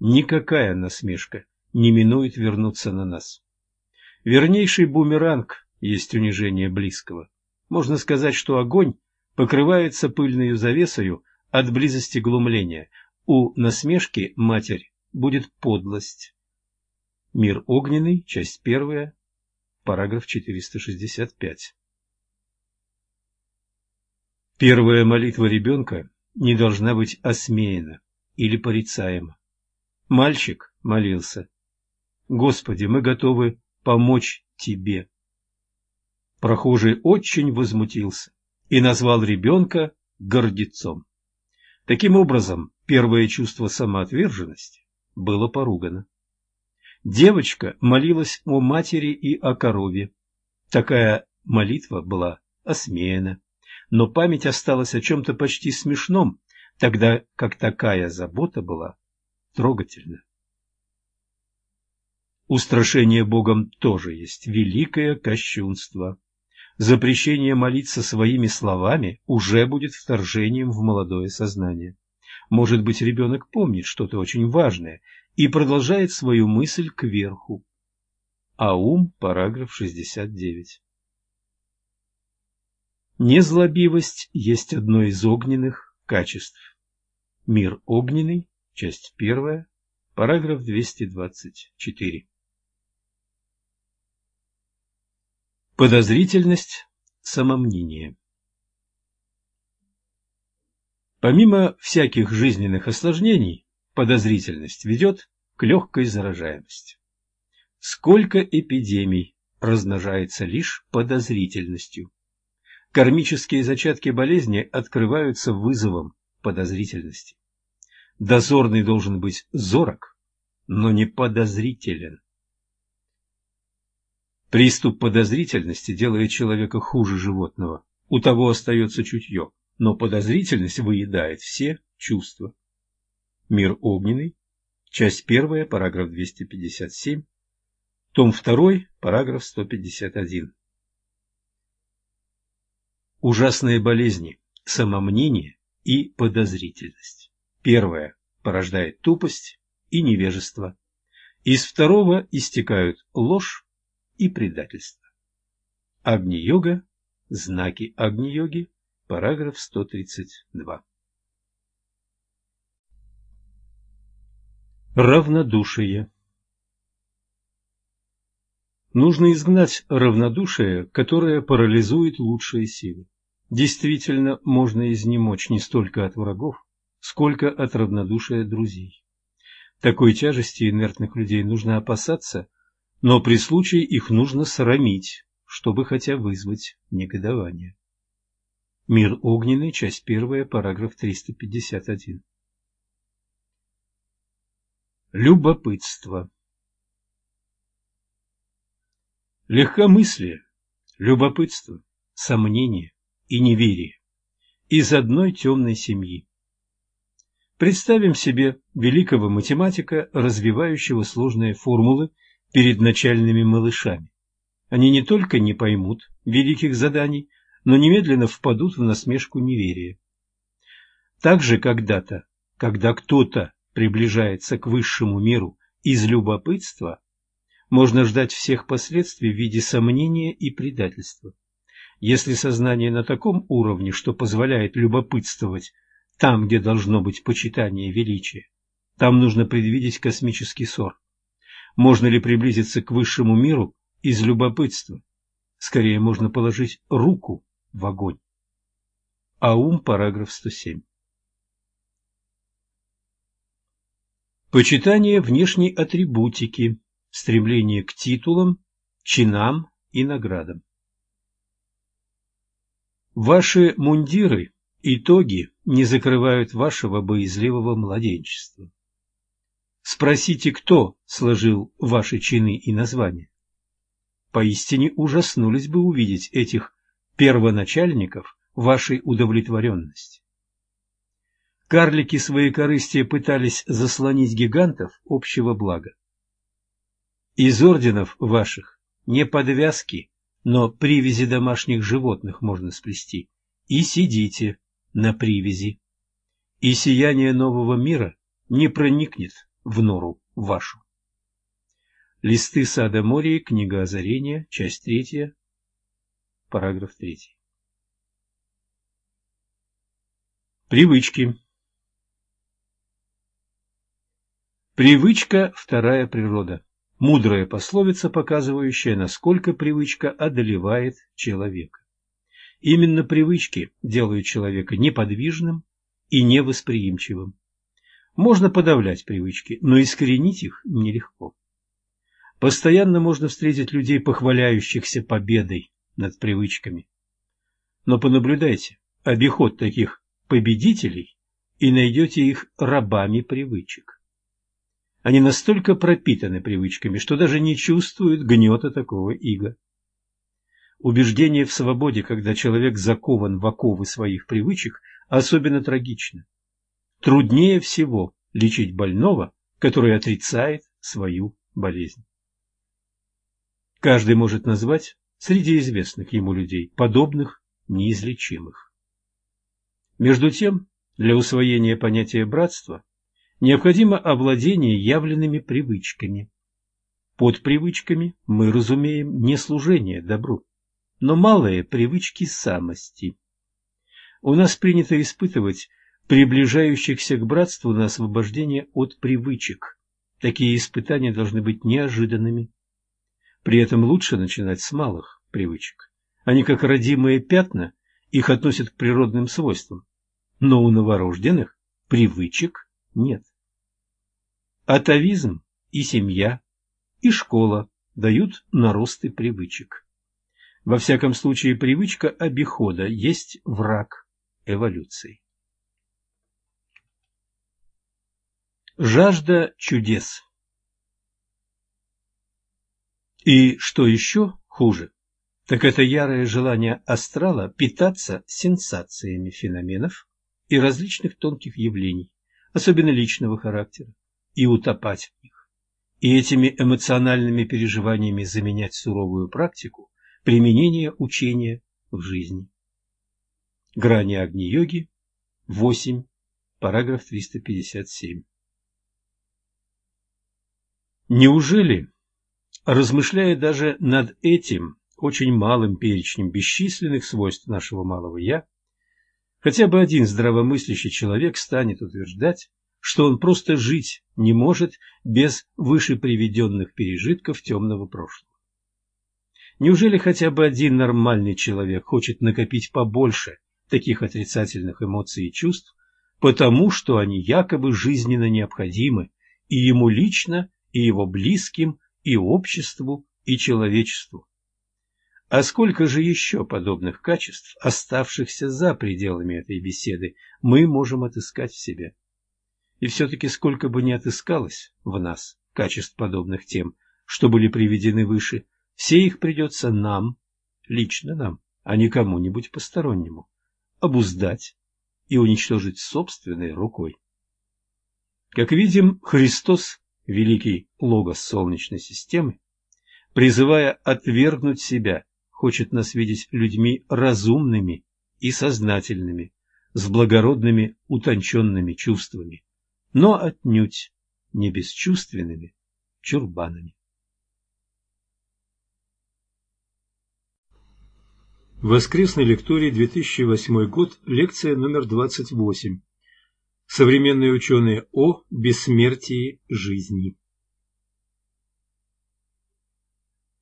Никакая насмешка не минует вернуться на нас. Вернейший бумеранг есть унижение близкого. Можно сказать, что огонь покрывается пыльной завесою от близости глумления, У насмешки матерь будет подлость. Мир огненный, часть первая, параграф 465. Первая молитва ребенка не должна быть осмеяна или порицаема. Мальчик молился «Господи, мы готовы помочь Тебе». Прохожий очень возмутился и назвал ребенка гордецом. Таким образом, первое чувство самоотверженности было поругано. Девочка молилась о матери и о корове. Такая молитва была осмеяна, но память осталась о чем-то почти смешном, тогда как такая забота была трогательна. Устрашение Богом тоже есть великое кощунство. Запрещение молиться своими словами уже будет вторжением в молодое сознание. Может быть, ребенок помнит что-то очень важное и продолжает свою мысль кверху. Аум, параграф 69. Незлобивость есть одно из огненных качеств. Мир огненный, часть первая, параграф 224. Подозрительность, самомнение. Помимо всяких жизненных осложнений, подозрительность ведет к легкой заражаемости. Сколько эпидемий размножается лишь подозрительностью. Кармические зачатки болезни открываются вызовом подозрительности. Дозорный должен быть зорок, но не подозрителен. Приступ подозрительности делает человека хуже животного. У того остается чутье, но подозрительность выедает все чувства. Мир огненный, часть первая, параграф 257, том второй, параграф 151. Ужасные болезни, самомнение и подозрительность. Первое порождает тупость и невежество. Из второго истекают ложь и предательство. Агни-йога, знаки Агни-йоги, параграф 132. Равнодушие Нужно изгнать равнодушие, которое парализует лучшие силы. Действительно, можно изнемочь не столько от врагов, сколько от равнодушия друзей. Такой тяжести инертных людей нужно опасаться, но при случае их нужно срамить, чтобы хотя вызвать негодование. Мир огненный, часть первая, параграф 351. Любопытство Легкомыслие, любопытство, сомнение и неверие из одной темной семьи. Представим себе великого математика, развивающего сложные формулы перед начальными малышами. Они не только не поймут великих заданий, но немедленно впадут в насмешку неверия. Также когда-то, когда кто-то приближается к высшему миру из любопытства, можно ждать всех последствий в виде сомнения и предательства. Если сознание на таком уровне, что позволяет любопытствовать там, где должно быть почитание и величие, там нужно предвидеть космический ссор. Можно ли приблизиться к высшему миру из любопытства? Скорее можно положить руку в огонь. Аум, параграф 107. Почитание внешней атрибутики, стремление к титулам, чинам и наградам. Ваши мундиры и тоги не закрывают вашего боязливого младенчества. Спросите, кто сложил ваши чины и названия. Поистине ужаснулись бы увидеть этих первоначальников вашей удовлетворенности. Карлики своей корыстия пытались заслонить гигантов общего блага. Из орденов ваших не подвязки, но привязи домашних животных можно сплести. И сидите на привязи. И сияние нового мира не проникнет в нору вашу. Листы сада Мории, книга Озарения, часть третья, параграф третий. Привычки Привычка – вторая природа. Мудрая пословица, показывающая, насколько привычка одолевает человека. Именно привычки делают человека неподвижным и невосприимчивым. Можно подавлять привычки, но искоренить их нелегко. Постоянно можно встретить людей, похваляющихся победой над привычками. Но понаблюдайте обиход таких победителей и найдете их рабами привычек. Они настолько пропитаны привычками, что даже не чувствуют гнета такого ига. Убеждение в свободе, когда человек закован в оковы своих привычек, особенно трагично. Труднее всего лечить больного, который отрицает свою болезнь. Каждый может назвать среди известных ему людей подобных неизлечимых. Между тем, для усвоения понятия братства необходимо овладение явленными привычками. Под привычками мы разумеем не служение добру, но малые привычки самости. У нас принято испытывать приближающихся к братству на освобождение от привычек. Такие испытания должны быть неожиданными. При этом лучше начинать с малых привычек. Они как родимые пятна, их относят к природным свойствам. Но у новорожденных привычек нет. Атовизм и семья, и школа дают наросты привычек. Во всяком случае, привычка обихода есть враг эволюции. Жажда чудес И что еще хуже, так это ярое желание астрала питаться сенсациями феноменов и различных тонких явлений, особенно личного характера и утопать в них, и этими эмоциональными переживаниями заменять суровую практику применения учения в жизни. Грани Агни-йоги, 8, параграф 357. Неужели, размышляя даже над этим очень малым перечнем бесчисленных свойств нашего малого «я», хотя бы один здравомыслящий человек станет утверждать, что он просто жить не может без вышеприведенных пережитков темного прошлого. Неужели хотя бы один нормальный человек хочет накопить побольше таких отрицательных эмоций и чувств, потому что они якобы жизненно необходимы и ему лично, и его близким, и обществу, и человечеству? А сколько же еще подобных качеств, оставшихся за пределами этой беседы, мы можем отыскать в себе? И все-таки сколько бы ни отыскалось в нас качеств, подобных тем, что были приведены выше, все их придется нам, лично нам, а не кому-нибудь постороннему, обуздать и уничтожить собственной рукой. Как видим, Христос, великий логос Солнечной системы, призывая отвергнуть себя, хочет нас видеть людьми разумными и сознательными, с благородными утонченными чувствами, но отнюдь не бесчувственными чурбанами. Воскресной лекторий, 2008 год, лекция номер 28. Современные ученые о бессмертии жизни.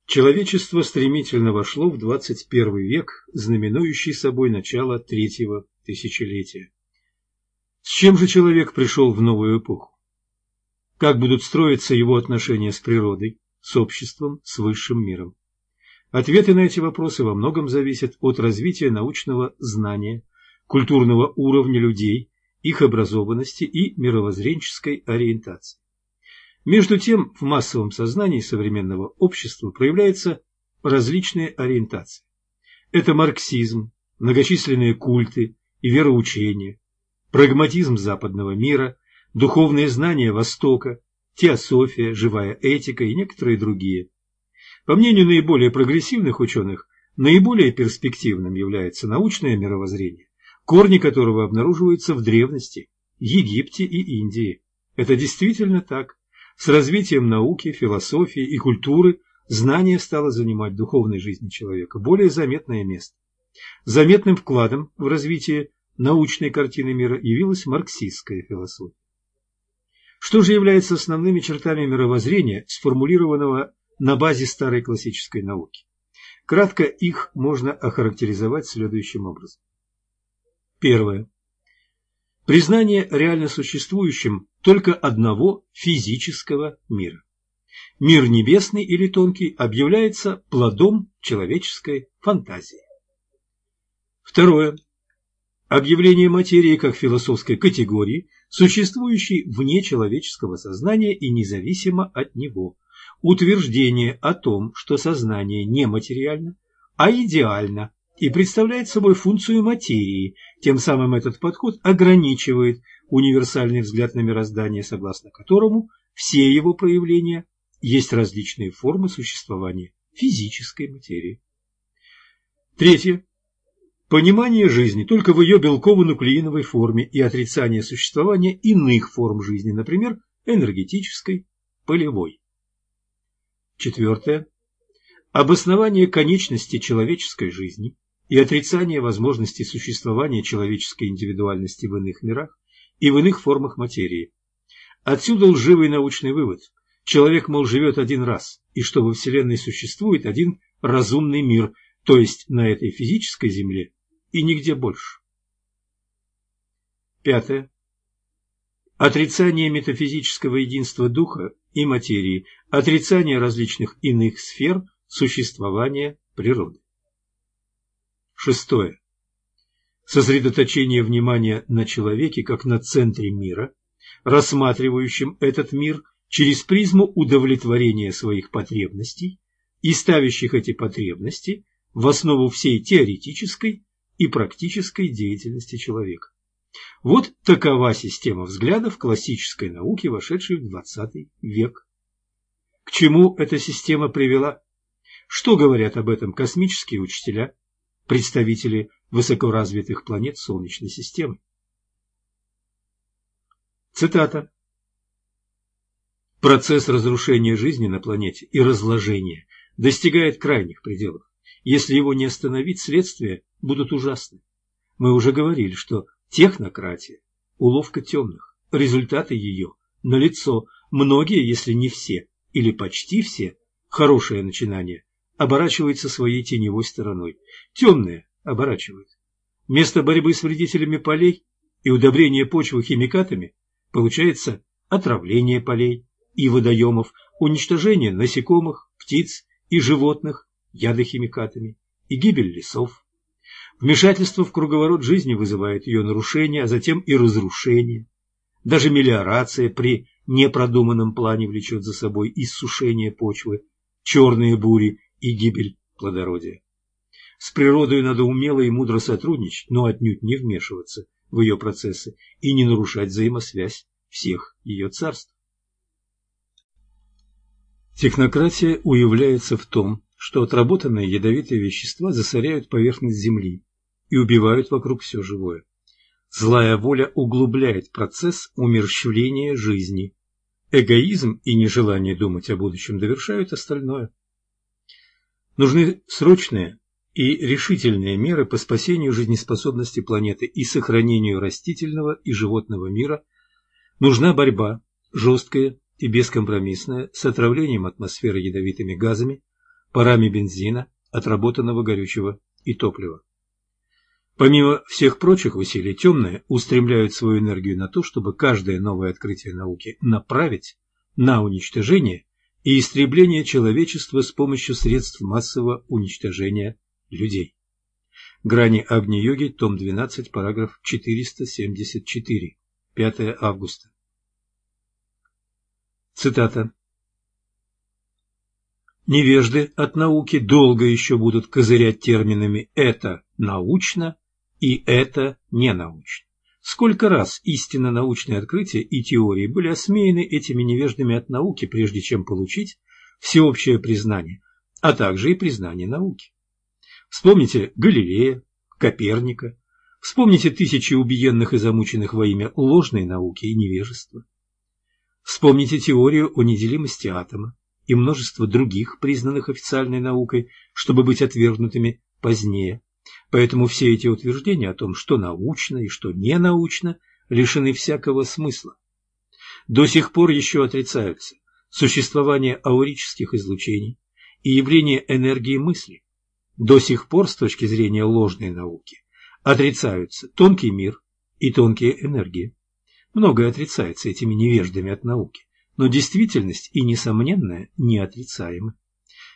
Человечество стремительно вошло в 21 век, знаменующий собой начало третьего тысячелетия. С чем же человек пришел в новую эпоху? Как будут строиться его отношения с природой, с обществом, с высшим миром? Ответы на эти вопросы во многом зависят от развития научного знания, культурного уровня людей, их образованности и мировоззренческой ориентации. Между тем, в массовом сознании современного общества проявляются различные ориентации. Это марксизм, многочисленные культы и вероучения, прагматизм западного мира, духовные знания Востока, теософия, живая этика и некоторые другие. По мнению наиболее прогрессивных ученых, наиболее перспективным является научное мировоззрение, корни которого обнаруживаются в древности, Египте и Индии. Это действительно так. С развитием науки, философии и культуры знание стало занимать в духовной жизни человека более заметное место. Заметным вкладом в развитие научной картины мира явилась марксистская философия. Что же является основными чертами мировоззрения, сформулированного на базе старой классической науки? Кратко их можно охарактеризовать следующим образом. Первое. Признание реально существующим только одного физического мира. Мир небесный или тонкий объявляется плодом человеческой фантазии. Второе. Объявление материи как философской категории, существующей вне человеческого сознания и независимо от него. Утверждение о том, что сознание не материально, а идеально и представляет собой функцию материи, тем самым этот подход ограничивает универсальный взгляд на мироздание, согласно которому все его проявления есть различные формы существования физической материи. Третье. Понимание жизни только в ее белково-нуклеиновой форме и отрицание существования иных форм жизни, например, энергетической, полевой. Четвертое. Обоснование конечности человеческой жизни и отрицание возможности существования человеческой индивидуальности в иных мирах и в иных формах материи. Отсюда лживый научный вывод – Человек, мол, живет один раз, и что во Вселенной существует один разумный мир, то есть на этой физической Земле и нигде больше. Пятое. Отрицание метафизического единства духа и материи, отрицание различных иных сфер существования природы. Шестое. Сосредоточение внимания на человеке как на центре мира, рассматривающем этот мир через призму удовлетворения своих потребностей и ставящих эти потребности в основу всей теоретической и практической деятельности человека. Вот такова система взглядов классической науки, вошедшей в XX век. К чему эта система привела? Что говорят об этом космические учителя, представители высокоразвитых планет Солнечной системы? Цитата. Процесс разрушения жизни на планете и разложения достигает крайних пределов. Если его не остановить, следствия будут ужасны. Мы уже говорили, что технократия – уловка темных, результаты ее налицо. Многие, если не все, или почти все, хорошее начинание оборачивается своей теневой стороной. Темные оборачивают. Вместо борьбы с вредителями полей и удобрения почвы химикатами получается отравление полей, и водоемов, уничтожение насекомых, птиц и животных ядохимикатами и гибель лесов. Вмешательство в круговорот жизни вызывает ее нарушение, а затем и разрушение. Даже мелиорация при непродуманном плане влечет за собой иссушение почвы, черные бури и гибель плодородия. С природой надо умело и мудро сотрудничать, но отнюдь не вмешиваться в ее процессы и не нарушать взаимосвязь всех ее царств. Технократия уявляется в том, что отработанные ядовитые вещества засоряют поверхность Земли и убивают вокруг все живое. Злая воля углубляет процесс умерщвления жизни. Эгоизм и нежелание думать о будущем довершают остальное. Нужны срочные и решительные меры по спасению жизнеспособности планеты и сохранению растительного и животного мира. Нужна борьба, жесткая и бескомпромиссная с отравлением атмосферы ядовитыми газами, парами бензина, отработанного горючего и топлива. Помимо всех прочих усилий, темные устремляют свою энергию на то, чтобы каждое новое открытие науки направить на уничтожение и истребление человечества с помощью средств массового уничтожения людей. Грани Агни-йоги, том 12, параграф 474, 5 августа. Цитата. Невежды от науки долго еще будут козырять терминами «это научно» и «это ненаучно». Сколько раз истинно научные открытия и теории были осмеяны этими невеждами от науки, прежде чем получить всеобщее признание, а также и признание науки. Вспомните Галилея, Коперника, вспомните тысячи убиенных и замученных во имя ложной науки и невежества. Вспомните теорию о неделимости атома и множество других, признанных официальной наукой, чтобы быть отвергнутыми позднее. Поэтому все эти утверждения о том, что научно и что не научно, лишены всякого смысла. до сих пор еще отрицаются существование аурических излучений и явление энергии мысли. До сих пор, с точки зрения ложной науки, отрицаются тонкий мир и тонкие энергии. Многое отрицается этими невеждами от науки, но действительность и несомненная неотрицаемы.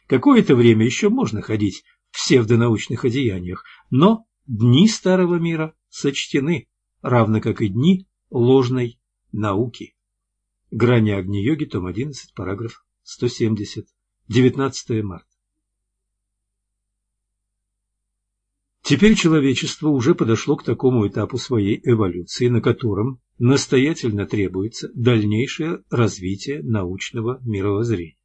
Какое-то время еще можно ходить в псевдонаучных одеяниях, но дни старого мира сочтены, равно как и дни ложной науки. Грани Агни-йоги, том 11, параграф 170, 19 марта. Теперь человечество уже подошло к такому этапу своей эволюции, на котором настоятельно требуется дальнейшее развитие научного мировоззрения.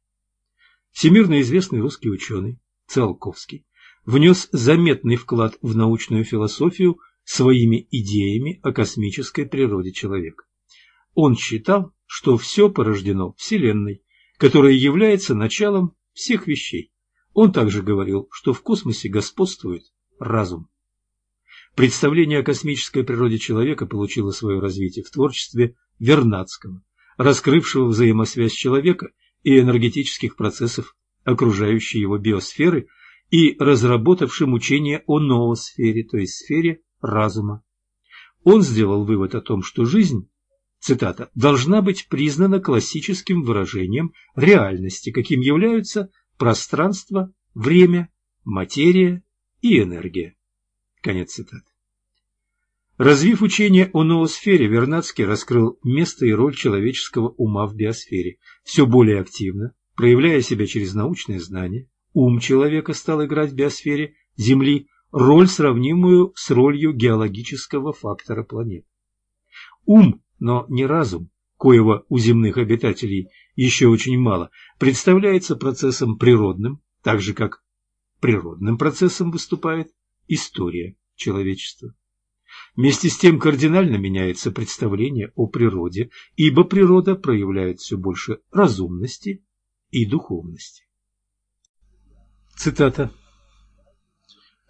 Всемирно известный русский ученый Циолковский внес заметный вклад в научную философию своими идеями о космической природе человека. Он считал, что все порождено Вселенной, которая является началом всех вещей. Он также говорил, что в космосе господствует разум. Представление о космической природе человека получило свое развитие в творчестве Вернадского, раскрывшего взаимосвязь человека и энергетических процессов окружающей его биосферы и разработавшим учение о ноосфере, то есть сфере разума. Он сделал вывод о том, что жизнь, цитата, должна быть признана классическим выражением реальности, каким являются пространство, время, материя и энергия. Конец цитаты. Развив учение о ноосфере, Вернадский раскрыл место и роль человеческого ума в биосфере. Все более активно, проявляя себя через научные знания, ум человека стал играть в биосфере Земли роль, сравнимую с ролью геологического фактора планет. Ум, но не разум, коего у земных обитателей еще очень мало, представляется процессом природным, так же как природным процессом выступает история человечества. Вместе с тем кардинально меняется представление о природе, ибо природа проявляет все больше разумности и духовности. Цитата.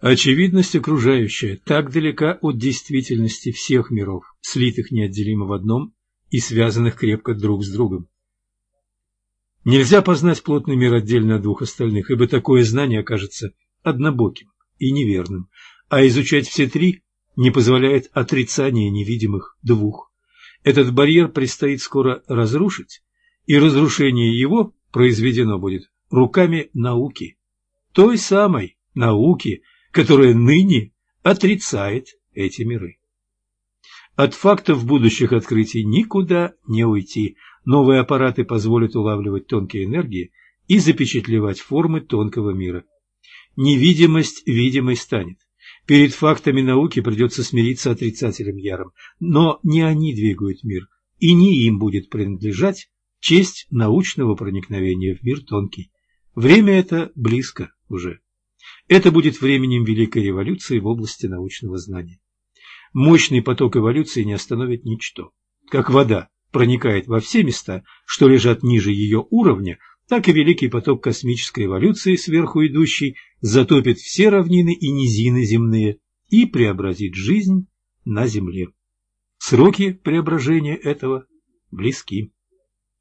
Очевидность окружающая так далека от действительности всех миров, слитых неотделимо в одном и связанных крепко друг с другом. Нельзя познать плотный мир отдельно от двух остальных, ибо такое знание окажется однобоким и неверным, а изучать все три не позволяет отрицание невидимых двух. Этот барьер предстоит скоро разрушить, и разрушение его произведено будет руками науки, той самой науки, которая ныне отрицает эти миры. От фактов будущих открытий никуда не уйти. Новые аппараты позволят улавливать тонкие энергии и запечатлевать формы тонкого мира. Невидимость видимой станет. Перед фактами науки придется смириться отрицателям ярым, но не они двигают мир, и не им будет принадлежать честь научного проникновения в мир тонкий. Время это близко уже. Это будет временем Великой революции в области научного знания. Мощный поток эволюции не остановит ничто. Как вода проникает во все места, что лежат ниже ее уровня, так и великий поток космической эволюции, сверху идущий, затопит все равнины и низины земные и преобразит жизнь на Земле. Сроки преображения этого близки.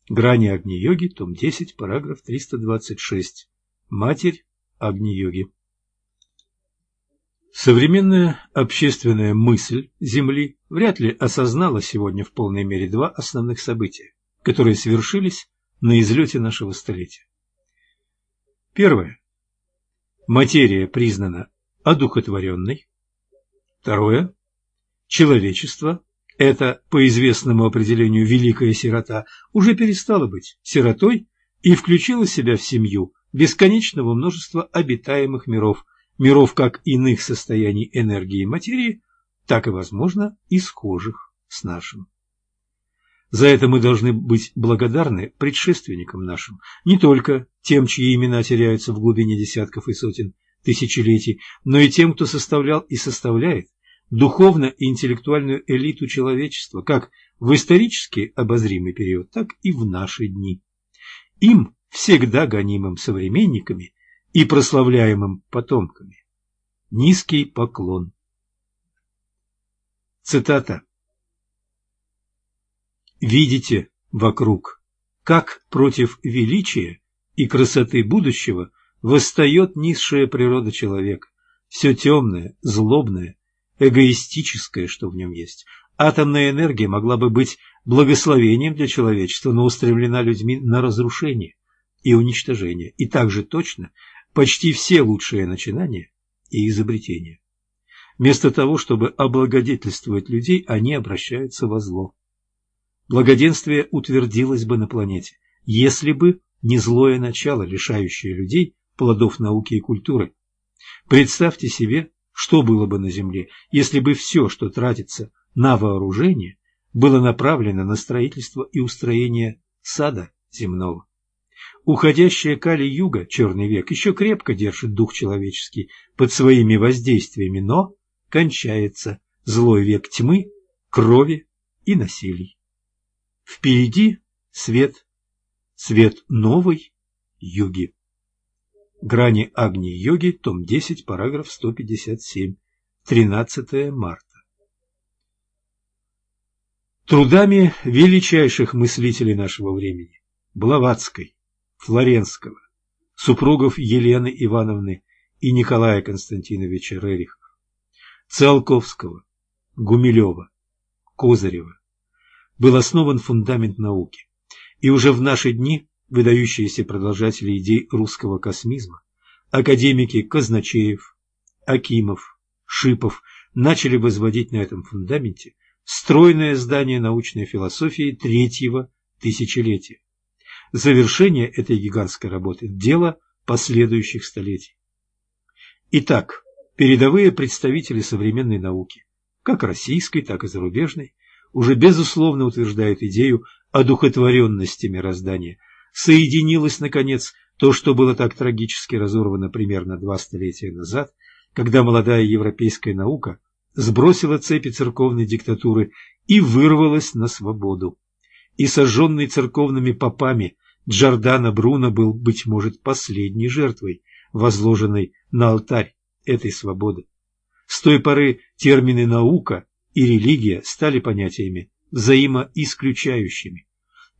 Грани Агни-йоги, том 10, параграф 326. Матерь Агни-йоги. Современная общественная мысль Земли вряд ли осознала сегодня в полной мере два основных события, которые свершились на излете нашего столетия. Первое. Материя признана одухотворенной. Второе. Человечество, это по известному определению великая сирота, уже перестало быть сиротой и включило себя в семью бесконечного множества обитаемых миров, миров как иных состояний энергии и материи, так и, возможно, и схожих с нашим. За это мы должны быть благодарны предшественникам нашим, не только тем, чьи имена теряются в глубине десятков и сотен тысячелетий, но и тем, кто составлял и составляет духовно и интеллектуальную элиту человечества, как в исторически обозримый период, так и в наши дни. Им, всегда гонимым современниками и прославляемым потомками, низкий поклон. Цитата. Видите, вокруг, как против величия и красоты будущего восстает низшая природа человека, все темное, злобное, эгоистическое, что в нем есть. Атомная энергия могла бы быть благословением для человечества, но устремлена людьми на разрушение и уничтожение, и также точно почти все лучшие начинания и изобретения. Вместо того, чтобы облагодетельствовать людей, они обращаются во зло. Благоденствие утвердилось бы на планете, если бы не злое начало, лишающее людей плодов науки и культуры. Представьте себе, что было бы на Земле, если бы все, что тратится на вооружение, было направлено на строительство и устроение сада земного. Уходящая Кали-Юга, черный век, еще крепко держит дух человеческий под своими воздействиями, но кончается злой век тьмы, крови и насилий. Впереди свет, свет новой юги. Грани Агни-йоги, том 10, параграф 157, 13 марта. Трудами величайших мыслителей нашего времени – Блаватской, Флоренского, супругов Елены Ивановны и Николая Константиновича Рерихов, Циолковского, Гумилева, Козырева, был основан фундамент науки, и уже в наши дни выдающиеся продолжатели идей русского космизма, академики Казначеев, Акимов, Шипов начали возводить на этом фундаменте стройное здание научной философии третьего тысячелетия. Завершение этой гигантской работы – дело последующих столетий. Итак, передовые представители современной науки, как российской, так и зарубежной, уже безусловно утверждают идею одухотворенности мироздания – соединилось, наконец, то, что было так трагически разорвано примерно два столетия назад, когда молодая европейская наука сбросила цепи церковной диктатуры и вырвалась на свободу. И сожженный церковными попами Джордано Бруно был, быть может, последней жертвой, возложенной на алтарь этой свободы. С той поры термины «наука» и «религия» стали понятиями взаимоисключающими.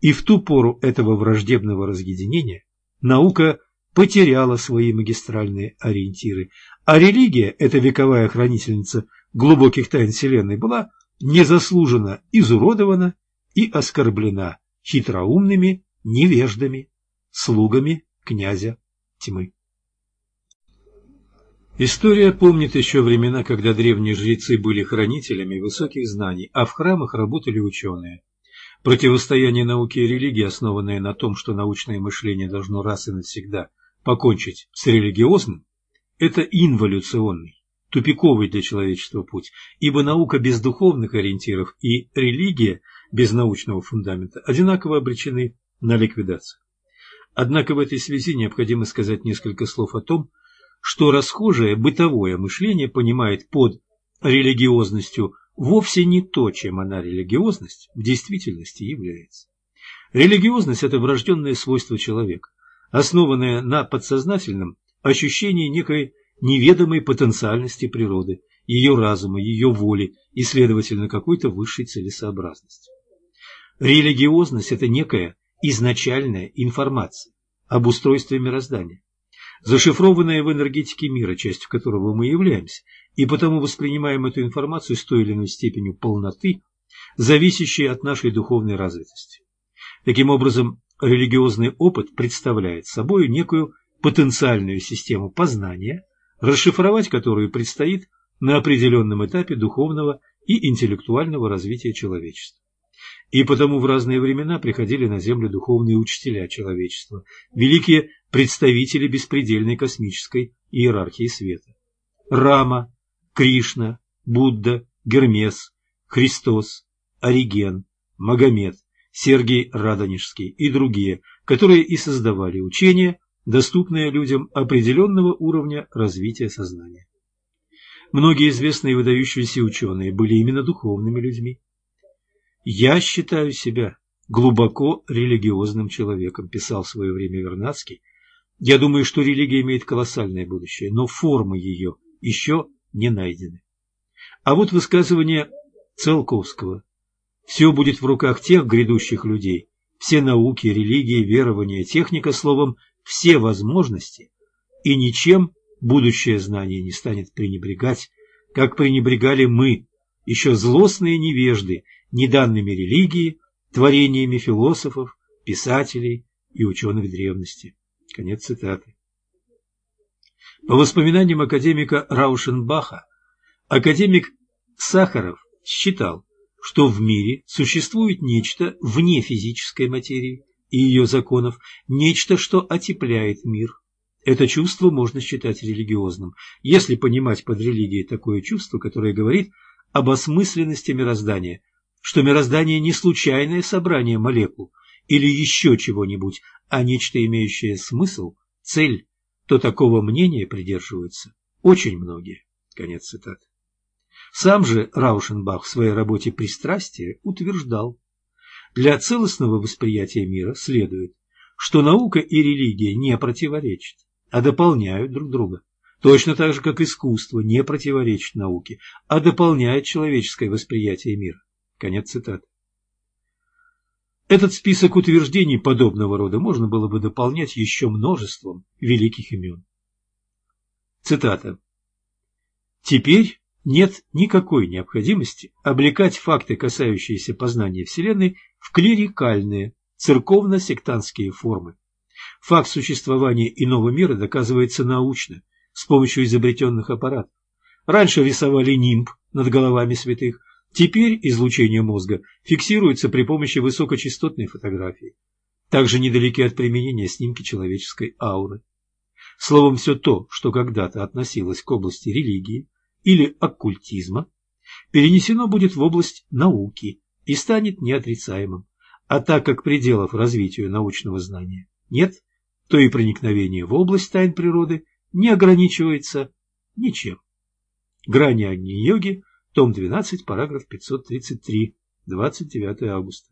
И в ту пору этого враждебного разъединения наука потеряла свои магистральные ориентиры, а религия, эта вековая хранительница глубоких тайн Вселенной, была незаслуженно изуродована и оскорблена хитроумными невеждами, слугами князя тьмы. История помнит еще времена, когда древние жрецы были хранителями высоких знаний, а в храмах работали ученые. Противостояние науки и религии, основанное на том, что научное мышление должно раз и навсегда покончить с религиозным, это инволюционный, тупиковый для человечества путь, ибо наука без духовных ориентиров и религия без научного фундамента одинаково обречены на ликвидацию. Однако в этой связи необходимо сказать несколько слов о том, что расхожее бытовое мышление понимает под религиозностью вовсе не то, чем она религиозность в действительности является. Религиозность – это врожденное свойство человека, основанное на подсознательном ощущении некой неведомой потенциальности природы, ее разума, ее воли и, следовательно, какой-то высшей целесообразности. Религиозность – это некая изначальная информация об устройстве мироздания, зашифрованная в энергетике мира, частью которого мы являемся, и потому воспринимаем эту информацию с той или иной степенью полноты, зависящей от нашей духовной развитости. Таким образом, религиозный опыт представляет собой некую потенциальную систему познания, расшифровать которую предстоит на определенном этапе духовного и интеллектуального развития человечества. И потому в разные времена приходили на Землю духовные учителя человечества, великие представители беспредельной космической иерархии света. Рама, Кришна, Будда, Гермес, Христос, Ориген, Магомед, Сергий Радонежский и другие, которые и создавали учения, доступные людям определенного уровня развития сознания. Многие известные выдающиеся ученые были именно духовными людьми. «Я считаю себя глубоко религиозным человеком», писал в свое время Вернадский. «Я думаю, что религия имеет колоссальное будущее, но формы ее еще не найдены. А вот высказывание Целковского. Все будет в руках тех грядущих людей, все науки, религии, верования, техника, словом, все возможности, и ничем будущее знание не станет пренебрегать, как пренебрегали мы, еще злостные невежды, неданными религии, творениями философов, писателей и ученых древности. Конец цитаты. По воспоминаниям академика Раушенбаха, академик Сахаров считал, что в мире существует нечто вне физической материи и ее законов, нечто, что отепляет мир. Это чувство можно считать религиозным, если понимать под религией такое чувство, которое говорит об осмысленности мироздания, что мироздание не случайное собрание молекул или еще чего-нибудь, а нечто имеющее смысл, цель, то такого мнения придерживаются очень многие. Конец цитаты. Сам же Раушенбах в своей работе «Пристрастие» утверждал, для целостного восприятия мира следует, что наука и религия не противоречат, а дополняют друг друга. Точно так же, как искусство не противоречит науке, а дополняет человеческое восприятие мира. Конец цитаты. Этот список утверждений подобного рода можно было бы дополнять еще множеством великих имен. Цитата. «Теперь нет никакой необходимости облекать факты, касающиеся познания Вселенной, в клерикальные, церковно-сектантские формы. Факт существования иного мира доказывается научно, с помощью изобретенных аппаратов. Раньше рисовали нимб над головами святых, теперь излучение мозга фиксируется при помощи высокочастотной фотографии. Также недалеки от применения снимки человеческой ауры. Словом, все то, что когда-то относилось к области религии или оккультизма, перенесено будет в область науки и станет неотрицаемым. А так как пределов развитию научного знания нет, то и проникновение в область тайн природы не ограничивается ничем. Грани Агни-йоги, том 12, параграф 533, 29 августа.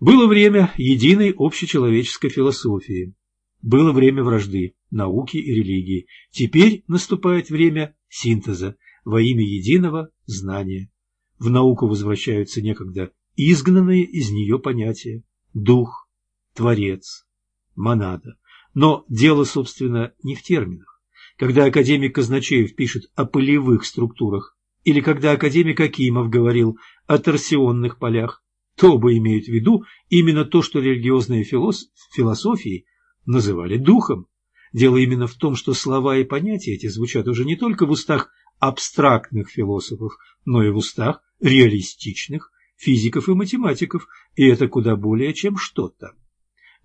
Было время единой общечеловеческой философии. Было время вражды, науки и религии. Теперь наступает время синтеза во имя единого знания. В науку возвращаются некогда изгнанные из нее понятия – дух, творец, монада. Но дело, собственно, не в терминах. Когда академик Казначеев пишет о полевых структурах, или когда академик Акимов говорил о торсионных полях, то оба имеют в виду именно то, что религиозные филос... философии называли духом. Дело именно в том, что слова и понятия эти звучат уже не только в устах абстрактных философов, но и в устах реалистичных физиков и математиков, и это куда более чем что-то.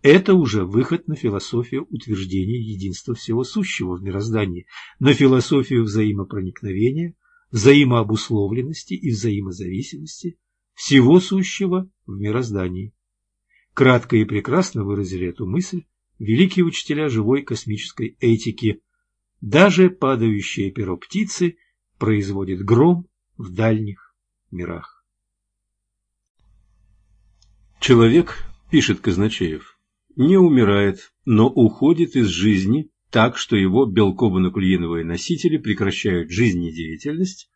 Это уже выход на философию утверждения единства всего сущего в мироздании, на философию взаимопроникновения, взаимообусловленности и взаимозависимости всего сущего в мироздании. Кратко и прекрасно выразили эту мысль великие учителя живой космической этики. Даже падающее перо птицы производит гром в дальних мирах. Человек, пишет Казначеев, не умирает, но уходит из жизни так, что его белково-нуклеиновые носители прекращают жизнедеятельность,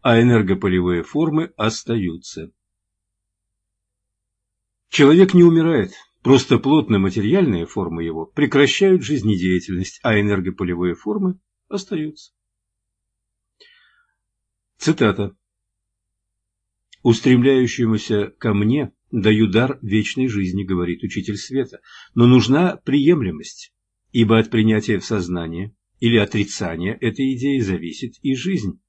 а энергополевые формы остаются. Человек не умирает, просто плотно-материальные формы его прекращают жизнедеятельность, а энергополевые формы остаются. Цитата. «Устремляющемуся ко мне даю дар вечной жизни, говорит учитель света, но нужна приемлемость, ибо от принятия в сознание или отрицания этой идеи зависит и жизнь.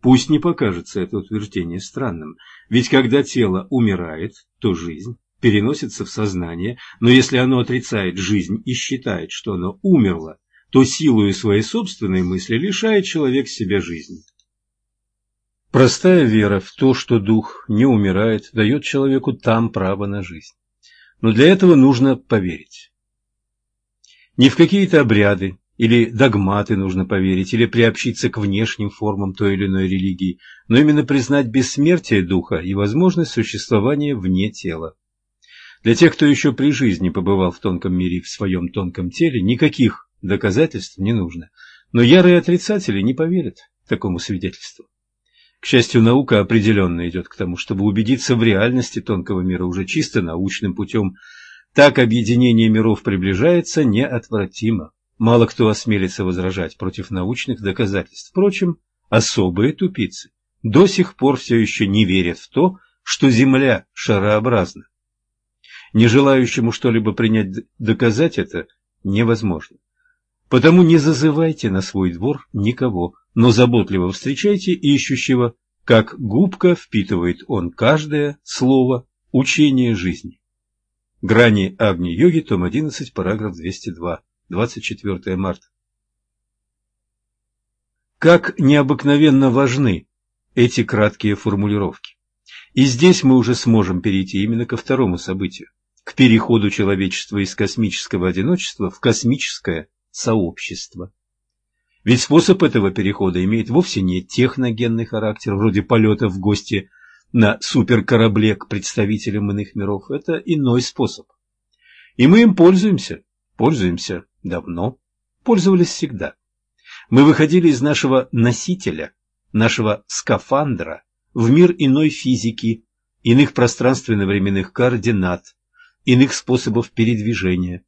Пусть не покажется это утверждение странным, ведь когда тело умирает, то жизнь переносится в сознание, но если оно отрицает жизнь и считает, что оно умерло, то силою своей собственной мысли лишает человек себя жизни. Простая вера в то, что дух не умирает, дает человеку там право на жизнь. Но для этого нужно поверить. Не в какие-то обряды или догматы нужно поверить, или приобщиться к внешним формам той или иной религии, но именно признать бессмертие духа и возможность существования вне тела. Для тех, кто еще при жизни побывал в тонком мире в своем тонком теле, никаких доказательств не нужно. Но ярые отрицатели не поверят такому свидетельству. К счастью, наука определенно идет к тому, чтобы убедиться в реальности тонкого мира уже чисто научным путем. Так объединение миров приближается неотвратимо. Мало кто осмелится возражать против научных доказательств. Впрочем, особые тупицы до сих пор все еще не верят в то, что Земля шарообразна. Не желающему что-либо принять доказать это невозможно. Потому не зазывайте на свой двор никого, но заботливо встречайте ищущего, как губка впитывает он каждое слово учения жизни. Грани Агни-йоги, том 11, параграф 202, 24 марта. Как необыкновенно важны эти краткие формулировки. И здесь мы уже сможем перейти именно ко второму событию, к переходу человечества из космического одиночества в космическое сообщество. Ведь способ этого перехода имеет вовсе не техногенный характер, вроде полета в гости на суперкорабле к представителям иных миров. Это иной способ. И мы им пользуемся, пользуемся давно, пользовались всегда. Мы выходили из нашего носителя, нашего скафандра, в мир иной физики, иных пространственно-временных координат, иных способов передвижения.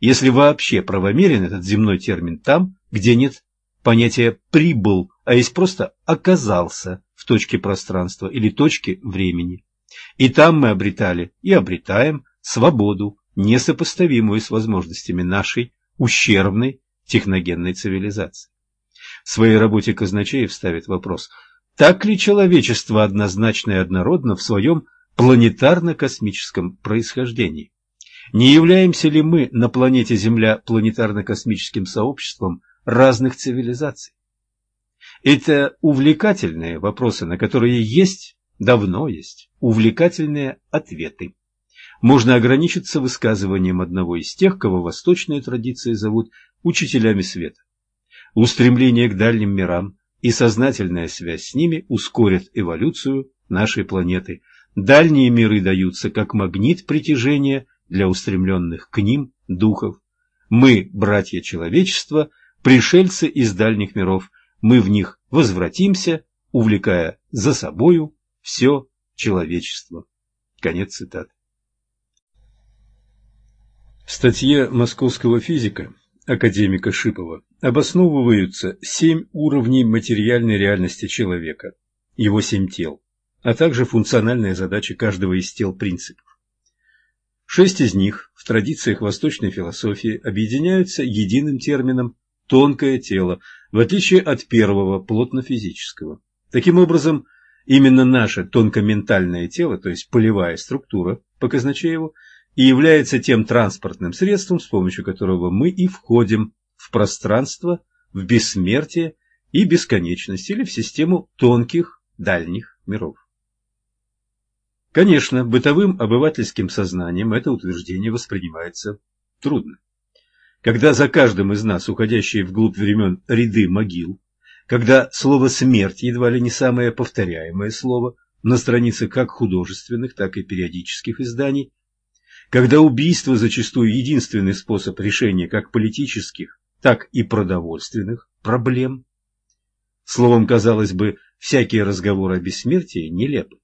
Если вообще правомерен этот земной термин там, где нет понятия «прибыл», а есть просто «оказался» в точке пространства или точке времени. И там мы обретали и обретаем свободу, несопоставимую с возможностями нашей ущербной техногенной цивилизации. В своей работе Казначеев ставит вопрос, так ли человечество однозначно и однородно в своем планетарно-космическом происхождении? Не являемся ли мы на планете Земля планетарно-космическим сообществом разных цивилизаций? Это увлекательные вопросы, на которые есть, давно есть, увлекательные ответы. Можно ограничиться высказыванием одного из тех, кого восточные традиции зовут учителями света. Устремление к дальним мирам и сознательная связь с ними ускорят эволюцию нашей планеты. Дальние миры даются как магнит притяжения для устремленных к ним духов. Мы, братья человечества, пришельцы из дальних миров, мы в них возвратимся, увлекая за собою все человечество. Конец цитаты. В статье московского физика академика Шипова обосновываются семь уровней материальной реальности человека, его семь тел, а также функциональные задачи каждого из тел принципов. Шесть из них в традициях восточной философии объединяются единым термином «тонкое тело», в отличие от первого плотно-физического. Таким образом, именно наше тонкоментальное тело, то есть полевая структура, по Казначееву, и является тем транспортным средством, с помощью которого мы и входим в пространство, в бессмертие и бесконечность или в систему тонких дальних миров. Конечно, бытовым обывательским сознанием это утверждение воспринимается трудно. Когда за каждым из нас уходящие вглубь времен ряды могил, когда слово «смерть» едва ли не самое повторяемое слово на страницах как художественных, так и периодических изданий, когда убийство зачастую единственный способ решения как политических, так и продовольственных проблем. Словом, казалось бы, всякий разговор о бессмертии нелеп.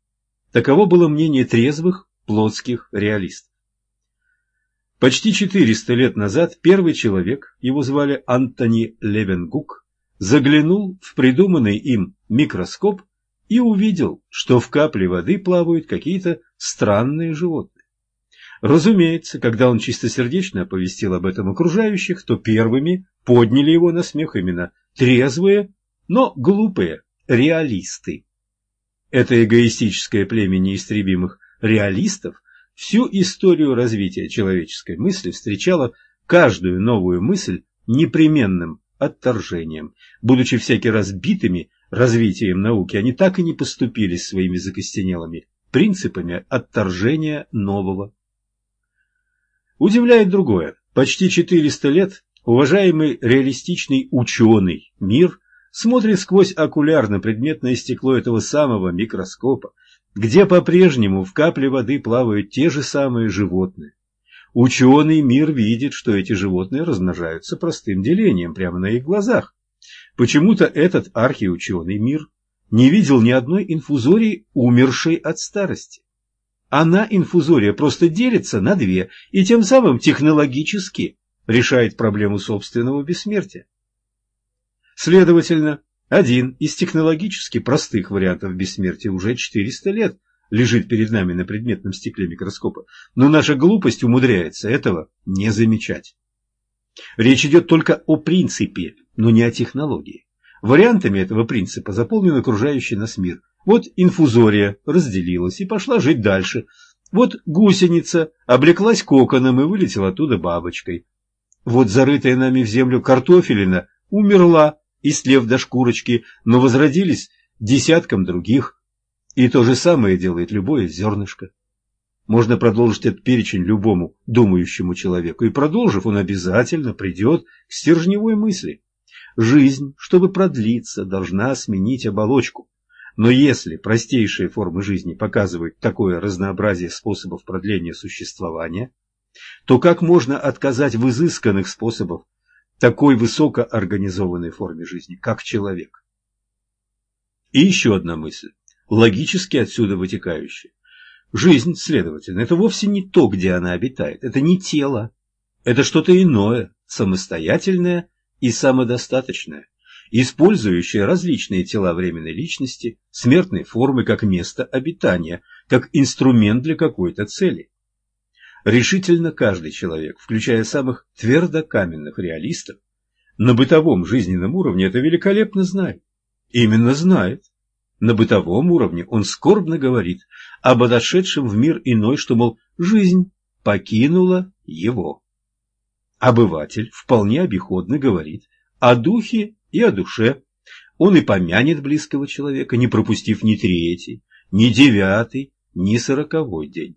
Таково было мнение трезвых плотских реалистов. Почти 400 лет назад первый человек, его звали Антони Левенгук, заглянул в придуманный им микроскоп и увидел, что в капле воды плавают какие-то странные животные. Разумеется, когда он чистосердечно оповестил об этом окружающих, то первыми подняли его на смех именно трезвые, но глупые реалисты. Это эгоистическое племя неистребимых реалистов всю историю развития человеческой мысли встречало каждую новую мысль непременным отторжением. Будучи всякий раз битыми развитием науки, они так и не поступили своими закостенелыми принципами отторжения нового Удивляет другое. Почти 400 лет уважаемый реалистичный ученый мир смотрит сквозь окуляр на предметное стекло этого самого микроскопа, где по-прежнему в капле воды плавают те же самые животные. Ученый мир видит, что эти животные размножаются простым делением прямо на их глазах. Почему-то этот архиученый мир не видел ни одной инфузории, умершей от старости. Она, инфузория, просто делится на две и тем самым технологически решает проблему собственного бессмертия. Следовательно, один из технологически простых вариантов бессмертия уже 400 лет лежит перед нами на предметном стекле микроскопа, но наша глупость умудряется этого не замечать. Речь идет только о принципе, но не о технологии. Вариантами этого принципа заполнен окружающий нас мир. Вот инфузория разделилась и пошла жить дальше. Вот гусеница облеклась коконом и вылетела оттуда бабочкой. Вот зарытая нами в землю картофелина умерла, истлев до шкурочки, но возродились десятком других. И то же самое делает любое зернышко. Можно продолжить этот перечень любому думающему человеку, и продолжив, он обязательно придет к стержневой мысли. Жизнь, чтобы продлиться, должна сменить оболочку. Но если простейшие формы жизни показывают такое разнообразие способов продления существования, то как можно отказать в изысканных способах такой высокоорганизованной форме жизни, как человек? И еще одна мысль, логически отсюда вытекающая. Жизнь, следовательно, это вовсе не то, где она обитает, это не тело, это что-то иное, самостоятельное и самодостаточное, использующее различные тела временной личности, смертные формы как место обитания, как инструмент для какой-то цели. Решительно каждый человек, включая самых твердокаменных реалистов, на бытовом жизненном уровне это великолепно знает. Именно знает, на бытовом уровне он скорбно говорит об отошедшем в мир иной, что, мол, жизнь покинула его. Обыватель вполне обиходно говорит о духе и о душе. Он и помянет близкого человека, не пропустив ни третий, ни девятый, ни сороковой день.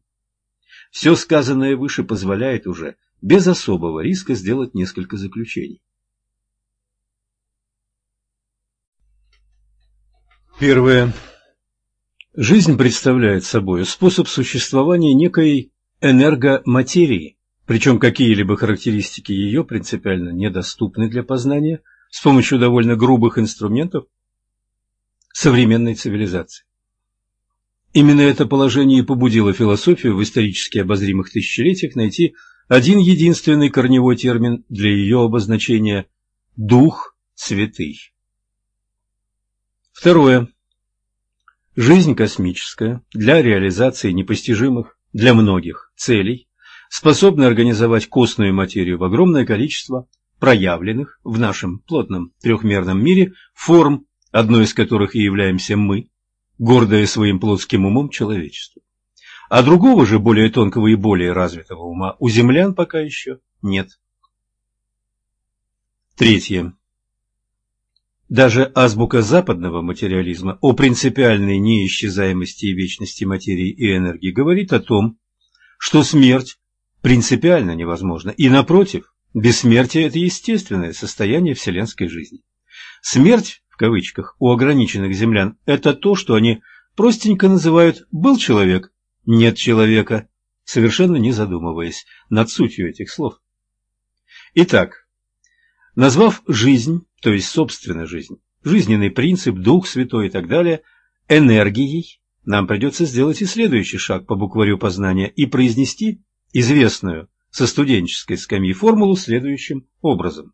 Все сказанное выше позволяет уже без особого риска сделать несколько заключений. Первое. Жизнь представляет собой способ существования некой энергоматерии, причем какие-либо характеристики ее принципиально недоступны для познания с помощью довольно грубых инструментов современной цивилизации. Именно это положение и побудило философию в исторически обозримых тысячелетиях найти один единственный корневой термин для ее обозначения – «дух святый». Второе. Жизнь космическая для реализации непостижимых для многих целей способна организовать костную материю в огромное количество проявленных в нашем плотном трехмерном мире форм, одной из которых и являемся мы, гордое своим плотским умом человечество. А другого же, более тонкого и более развитого ума у землян пока еще нет. Третье. Даже азбука западного материализма о принципиальной неисчезаемости и вечности материи и энергии говорит о том, что смерть принципиально невозможна, и, напротив, бессмертие – это естественное состояние вселенской жизни. Смерть, кавычках, у ограниченных землян – это то, что они простенько называют «был человек», «нет человека», совершенно не задумываясь над сутью этих слов. Итак, назвав жизнь то есть собственная жизнь, жизненный принцип, дух святой и так далее, энергией, нам придется сделать и следующий шаг по букварю познания и произнести известную со студенческой скамьи формулу следующим образом.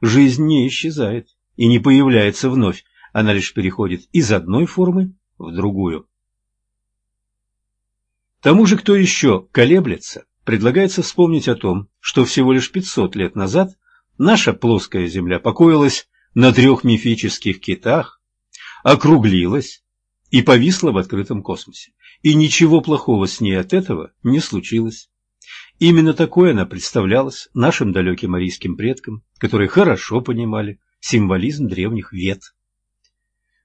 Жизнь не исчезает и не появляется вновь, она лишь переходит из одной формы в другую. Тому же, кто еще колеблется, предлагается вспомнить о том, что всего лишь 500 лет назад Наша плоская Земля покоилась на трех мифических китах, округлилась и повисла в открытом космосе. И ничего плохого с ней от этого не случилось. Именно такое она представлялась нашим далеким арийским предкам, которые хорошо понимали символизм древних вет.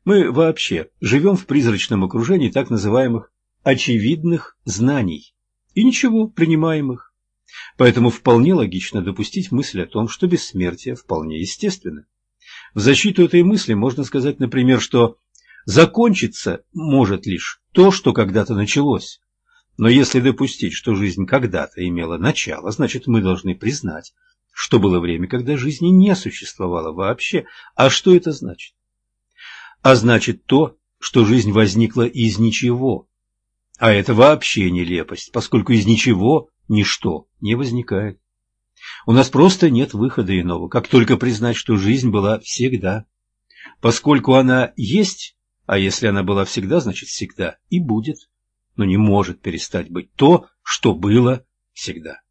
Мы вообще живем в призрачном окружении так называемых очевидных знаний и ничего принимаемых. Поэтому вполне логично допустить мысль о том, что бессмертие вполне естественно. В защиту этой мысли можно сказать, например, что закончиться может лишь то, что когда-то началось. Но если допустить, что жизнь когда-то имела начало, значит мы должны признать, что было время, когда жизни не существовало вообще. А что это значит? А значит то, что жизнь возникла из ничего. А это вообще нелепость, поскольку из ничего ничто не возникает. У нас просто нет выхода иного, как только признать, что жизнь была всегда. Поскольку она есть, а если она была всегда, значит всегда и будет, но не может перестать быть то, что было всегда.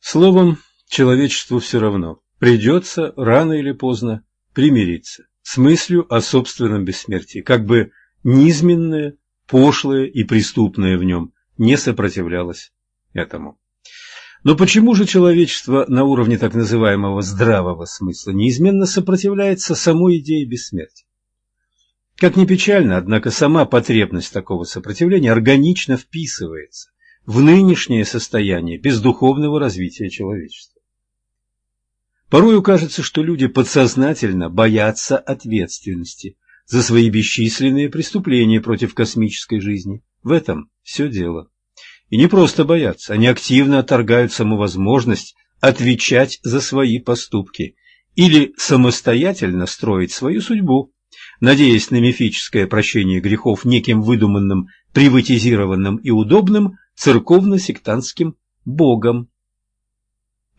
Словом, человечеству все равно, придется рано или поздно примириться с мыслью о собственном бессмертии, как бы низменное, пошлое и преступное в нем не сопротивлялось этому. Но почему же человечество на уровне так называемого здравого смысла неизменно сопротивляется самой идее бессмертия? Как ни печально, однако сама потребность такого сопротивления органично вписывается в нынешнее состояние бездуховного развития человечества. Порою кажется, что люди подсознательно боятся ответственности за свои бесчисленные преступления против космической жизни. В этом все дело. И не просто боятся, они активно отторгают саму возможность отвечать за свои поступки или самостоятельно строить свою судьбу, надеясь на мифическое прощение грехов неким выдуманным, приватизированным и удобным церковно-сектантским богом.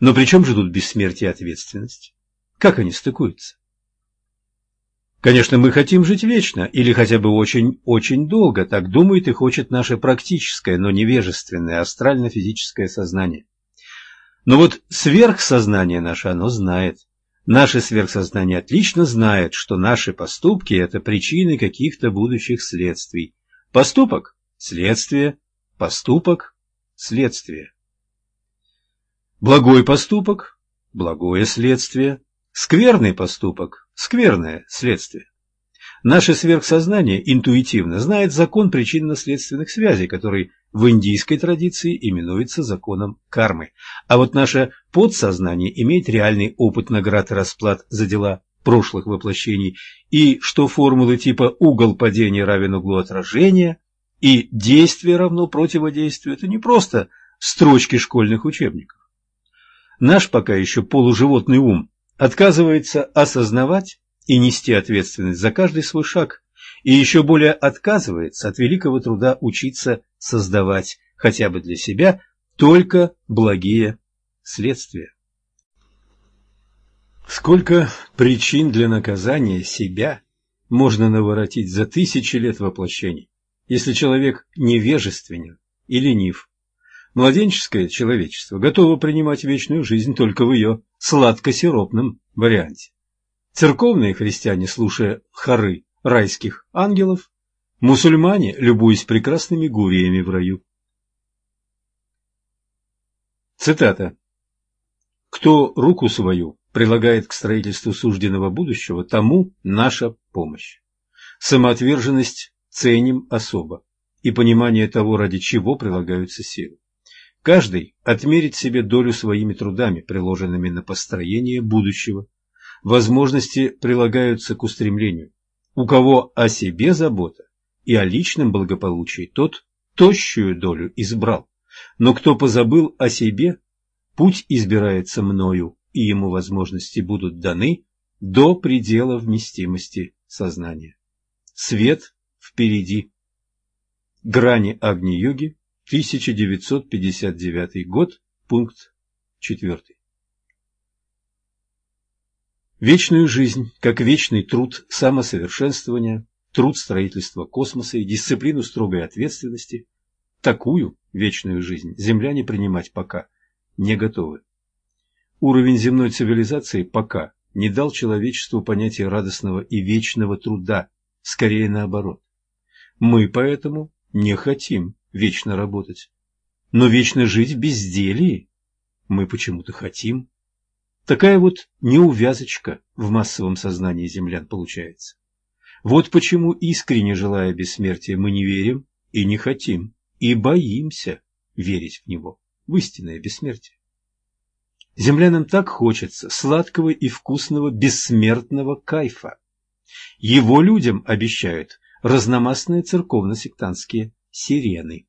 Но при чем же тут бессмертие и ответственность? Как они стыкуются? Конечно, мы хотим жить вечно, или хотя бы очень-очень долго, так думает и хочет наше практическое, но невежественное астрально-физическое сознание. Но вот сверхсознание наше оно знает. Наше сверхсознание отлично знает, что наши поступки – это причины каких-то будущих следствий. Поступок – следствие, поступок – следствие. Благой поступок – благое следствие, скверный поступок Скверное следствие. Наше сверхсознание интуитивно знает закон причинно-следственных связей, который в индийской традиции именуется законом кармы. А вот наше подсознание имеет реальный опыт наград и расплат за дела прошлых воплощений, и что формулы типа «угол падения равен углу отражения» и «действие равно противодействию» – это не просто строчки школьных учебников. Наш пока еще полуживотный ум отказывается осознавать и нести ответственность за каждый свой шаг, и еще более отказывается от великого труда учиться создавать хотя бы для себя только благие следствия. Сколько причин для наказания себя можно наворотить за тысячи лет воплощений, если человек невежественен и ленив, Младенческое человечество готово принимать вечную жизнь только в ее сладко-сиропном варианте. Церковные христиане, слушая хоры райских ангелов, мусульмане, любуясь прекрасными гуриями в раю. Цитата. «Кто руку свою прилагает к строительству сужденного будущего, тому наша помощь. Самоотверженность ценим особо и понимание того, ради чего прилагаются силы. Каждый отмерит себе долю своими трудами, приложенными на построение будущего. Возможности прилагаются к устремлению. У кого о себе забота и о личном благополучии, тот тощую долю избрал. Но кто позабыл о себе, путь избирается мною, и ему возможности будут даны до предела вместимости сознания. Свет впереди. Грани Агни-йоги 1959 год, пункт 4. Вечную жизнь, как вечный труд самосовершенствования, труд строительства космоса и дисциплину строгой ответственности, такую вечную жизнь земляне принимать пока не готовы. Уровень земной цивилизации пока не дал человечеству понятия радостного и вечного труда, скорее наоборот. Мы поэтому не хотим вечно работать. Но вечно жить в безделии мы почему-то хотим. Такая вот неувязочка в массовом сознании землян получается. Вот почему, искренне желая бессмертия, мы не верим и не хотим, и боимся верить в него, в истинное бессмертие. Землянам так хочется сладкого и вкусного бессмертного кайфа. Его людям обещают разномастные церковно-сектантские сирены.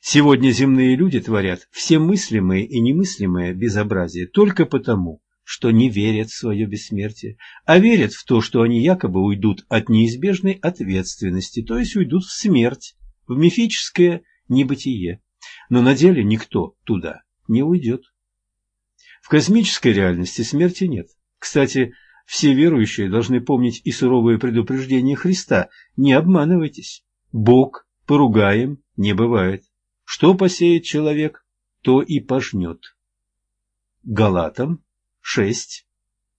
Сегодня земные люди творят все мыслимые и немыслимые безобразия только потому, что не верят в свое бессмертие, а верят в то, что они якобы уйдут от неизбежной ответственности, то есть уйдут в смерть, в мифическое небытие. Но на деле никто туда не уйдет. В космической реальности смерти нет. Кстати, все верующие должны помнить и суровые предупреждения Христа. Не обманывайтесь. Бог поругаем не бывает. Что посеет человек, то и пожнет. Галатам 6,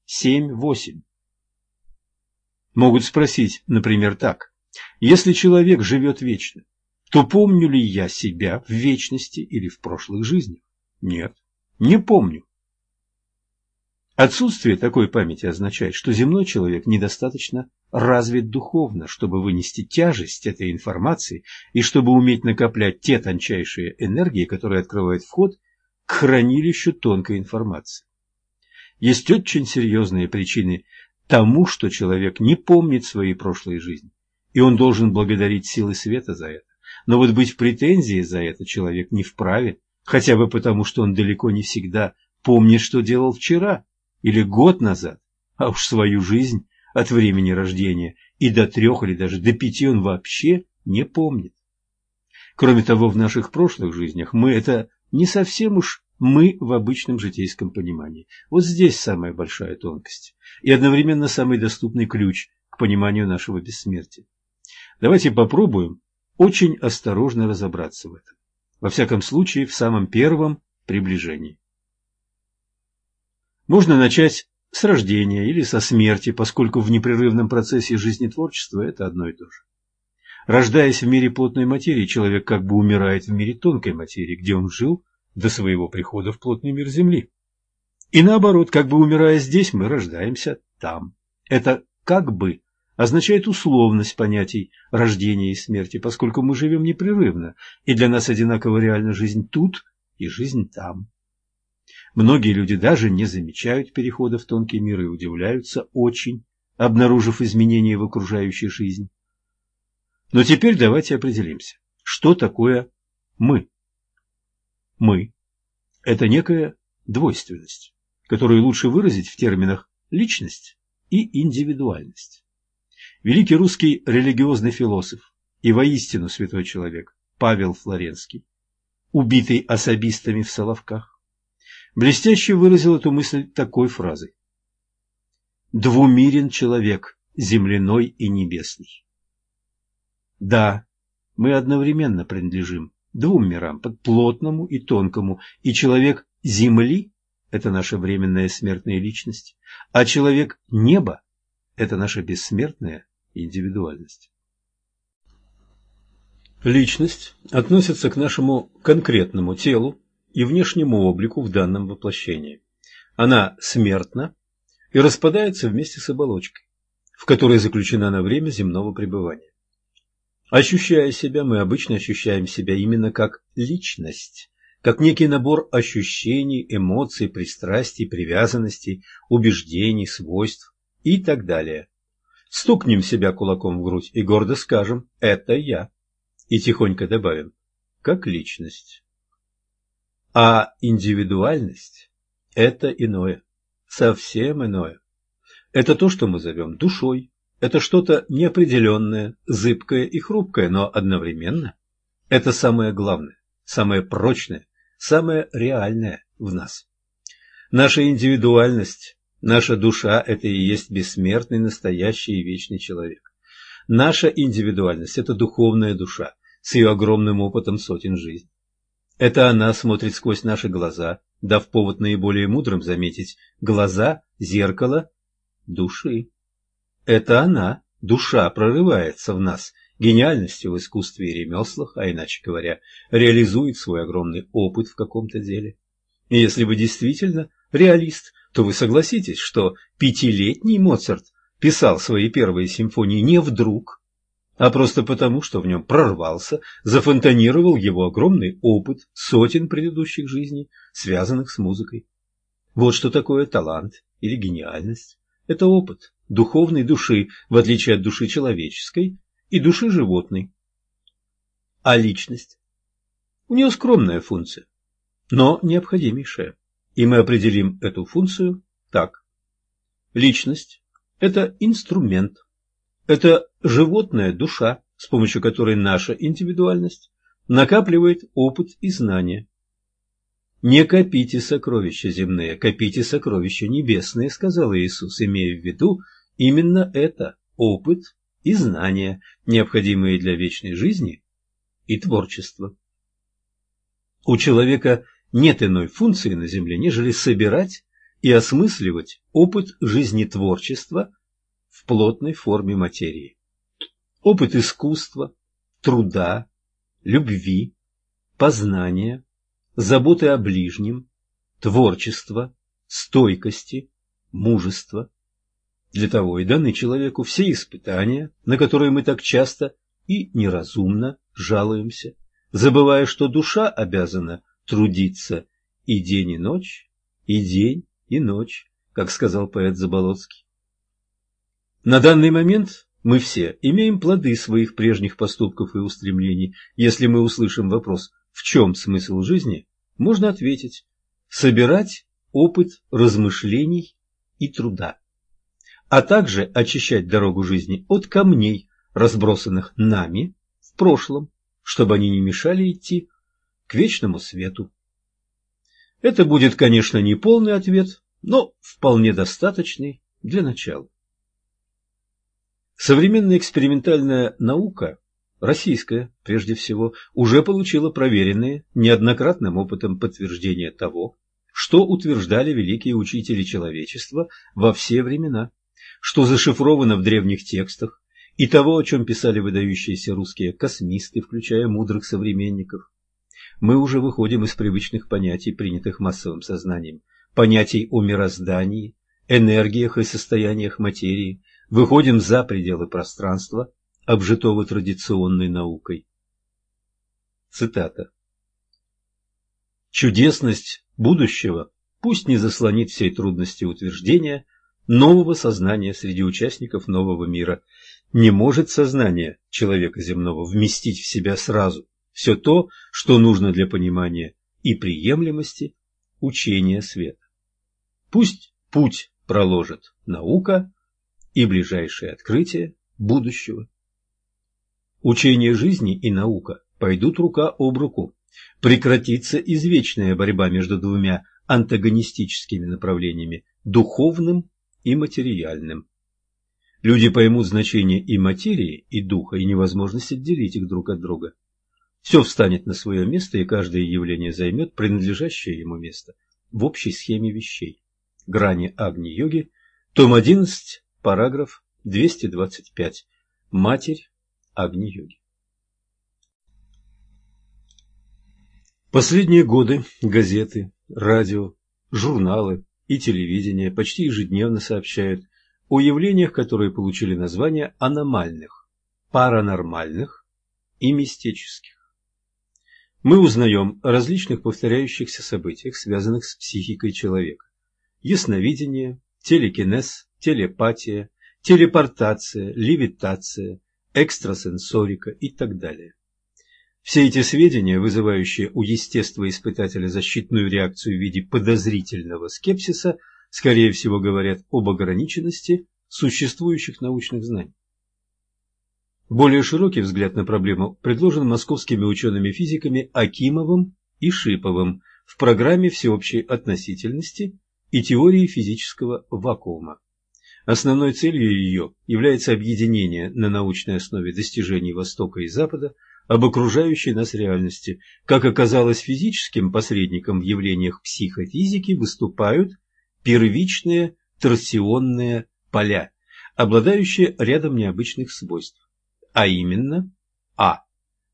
7, 8. Могут спросить, например, так. Если человек живет вечно, то помню ли я себя в вечности или в прошлых жизнях? Нет, не помню. Отсутствие такой памяти означает, что земной человек недостаточно развит духовно, чтобы вынести тяжесть этой информации и чтобы уметь накоплять те тончайшие энергии, которые открывают вход к хранилищу тонкой информации. Есть очень серьезные причины тому, что человек не помнит своей прошлой жизни, и он должен благодарить силы света за это. Но вот быть в претензии за это человек не вправе, хотя бы потому, что он далеко не всегда помнит, что делал вчера или год назад, а уж свою жизнь от времени рождения и до трех или даже до пяти он вообще не помнит. Кроме того, в наших прошлых жизнях мы – это не совсем уж мы в обычном житейском понимании. Вот здесь самая большая тонкость и одновременно самый доступный ключ к пониманию нашего бессмертия. Давайте попробуем очень осторожно разобраться в этом. Во всяком случае, в самом первом приближении. Можно начать с рождения или со смерти, поскольку в непрерывном процессе жизнетворчества это одно и то же. Рождаясь в мире плотной материи, человек как бы умирает в мире тонкой материи, где он жил до своего прихода в плотный мир Земли. И наоборот, как бы умирая здесь, мы рождаемся там. Это «как бы» означает условность понятий рождения и смерти, поскольку мы живем непрерывно, и для нас одинаково реальна жизнь тут и жизнь там. Многие люди даже не замечают перехода в тонкий мир и удивляются очень, обнаружив изменения в окружающей жизни. Но теперь давайте определимся, что такое «мы». «Мы» – это некая двойственность, которую лучше выразить в терминах «личность» и «индивидуальность». Великий русский религиозный философ и воистину святой человек Павел Флоренский, убитый особистами в Соловках, блестяще выразил эту мысль такой фразой. «Двумирен человек, земляной и небесный». Да, мы одновременно принадлежим двум мирам, под плотному и тонкому, и человек Земли – это наша временная смертная личность, а человек неба – это наша бессмертная индивидуальность. Личность относится к нашему конкретному телу и внешнему облику в данном воплощении. Она смертна и распадается вместе с оболочкой, в которой заключена на время земного пребывания. Ощущая себя, мы обычно ощущаем себя именно как личность, как некий набор ощущений, эмоций, пристрастий, привязанностей, убеждений, свойств и так далее. Стукнем себя кулаком в грудь и гордо скажем «это я» и тихонько добавим «как личность». А индивидуальность – это иное, совсем иное. Это то, что мы зовем душой. Это что-то неопределенное, зыбкое и хрупкое, но одновременно это самое главное, самое прочное, самое реальное в нас. Наша индивидуальность Наша душа – это и есть бессмертный, настоящий и вечный человек. Наша индивидуальность – это духовная душа с ее огромным опытом сотен жизней. Это она смотрит сквозь наши глаза, дав повод наиболее мудрым заметить глаза, зеркало души. Это она, душа, прорывается в нас гениальностью в искусстве и ремеслах, а иначе говоря, реализует свой огромный опыт в каком-то деле. И если вы действительно реалист – то вы согласитесь, что пятилетний Моцарт писал свои первые симфонии не вдруг, а просто потому, что в нем прорвался, зафонтанировал его огромный опыт сотен предыдущих жизней, связанных с музыкой. Вот что такое талант или гениальность. Это опыт духовной души, в отличие от души человеческой и души животной. А личность? У нее скромная функция, но необходимейшая и мы определим эту функцию так. Личность – это инструмент, это животная душа, с помощью которой наша индивидуальность накапливает опыт и знания. «Не копите сокровища земные, копите сокровища небесные», сказал Иисус, имея в виду именно это – опыт и знания, необходимые для вечной жизни и творчества. У человека нет иной функции на Земле, нежели собирать и осмысливать опыт жизнетворчества в плотной форме материи. Опыт искусства, труда, любви, познания, заботы о ближнем, творчества, стойкости, мужества. Для того и даны человеку все испытания, на которые мы так часто и неразумно жалуемся, забывая, что душа обязана трудиться и день, и ночь, и день, и ночь, как сказал поэт Заболоцкий. На данный момент мы все имеем плоды своих прежних поступков и устремлений. Если мы услышим вопрос «в чем смысл жизни?», можно ответить «собирать опыт размышлений и труда», а также очищать дорогу жизни от камней, разбросанных нами в прошлом, чтобы они не мешали идти к вечному свету. Это будет, конечно, не полный ответ, но вполне достаточный для начала. Современная экспериментальная наука, российская прежде всего, уже получила проверенные неоднократным опытом подтверждения того, что утверждали великие учители человечества во все времена, что зашифровано в древних текстах, и того, о чем писали выдающиеся русские космисты, включая мудрых современников. Мы уже выходим из привычных понятий, принятых массовым сознанием, понятий о мироздании, энергиях и состояниях материи, выходим за пределы пространства, обжитого традиционной наукой. Цитата. Чудесность будущего пусть не заслонит всей трудности утверждения нового сознания среди участников нового мира. Не может сознание человека земного вместить в себя сразу все то, что нужно для понимания и приемлемости учения света. Пусть путь проложит наука и ближайшие открытия будущего. Учение жизни и наука пойдут рука об руку. Прекратится извечная борьба между двумя антагонистическими направлениями – духовным и материальным. Люди поймут значение и материи, и духа, и невозможность отделить их друг от друга. Все встанет на свое место, и каждое явление займет принадлежащее ему место в общей схеме вещей. Грани Агни-йоги, том 11, параграф 225. Матерь Агни-йоги. Последние годы газеты, радио, журналы и телевидение почти ежедневно сообщают о явлениях, которые получили название аномальных, паранормальных и мистических мы узнаем о различных повторяющихся событиях, связанных с психикой человека. Ясновидение, телекинез, телепатия, телепортация, левитация, экстрасенсорика и так далее. Все эти сведения, вызывающие у естествоиспытателя защитную реакцию в виде подозрительного скепсиса, скорее всего говорят об ограниченности существующих научных знаний. Более широкий взгляд на проблему предложен московскими учеными-физиками Акимовым и Шиповым в программе всеобщей относительности и теории физического вакуума. Основной целью ее является объединение на научной основе достижений Востока и Запада об окружающей нас реальности. Как оказалось, физическим посредником в явлениях психофизики выступают первичные торсионные поля, обладающие рядом необычных свойств а именно А.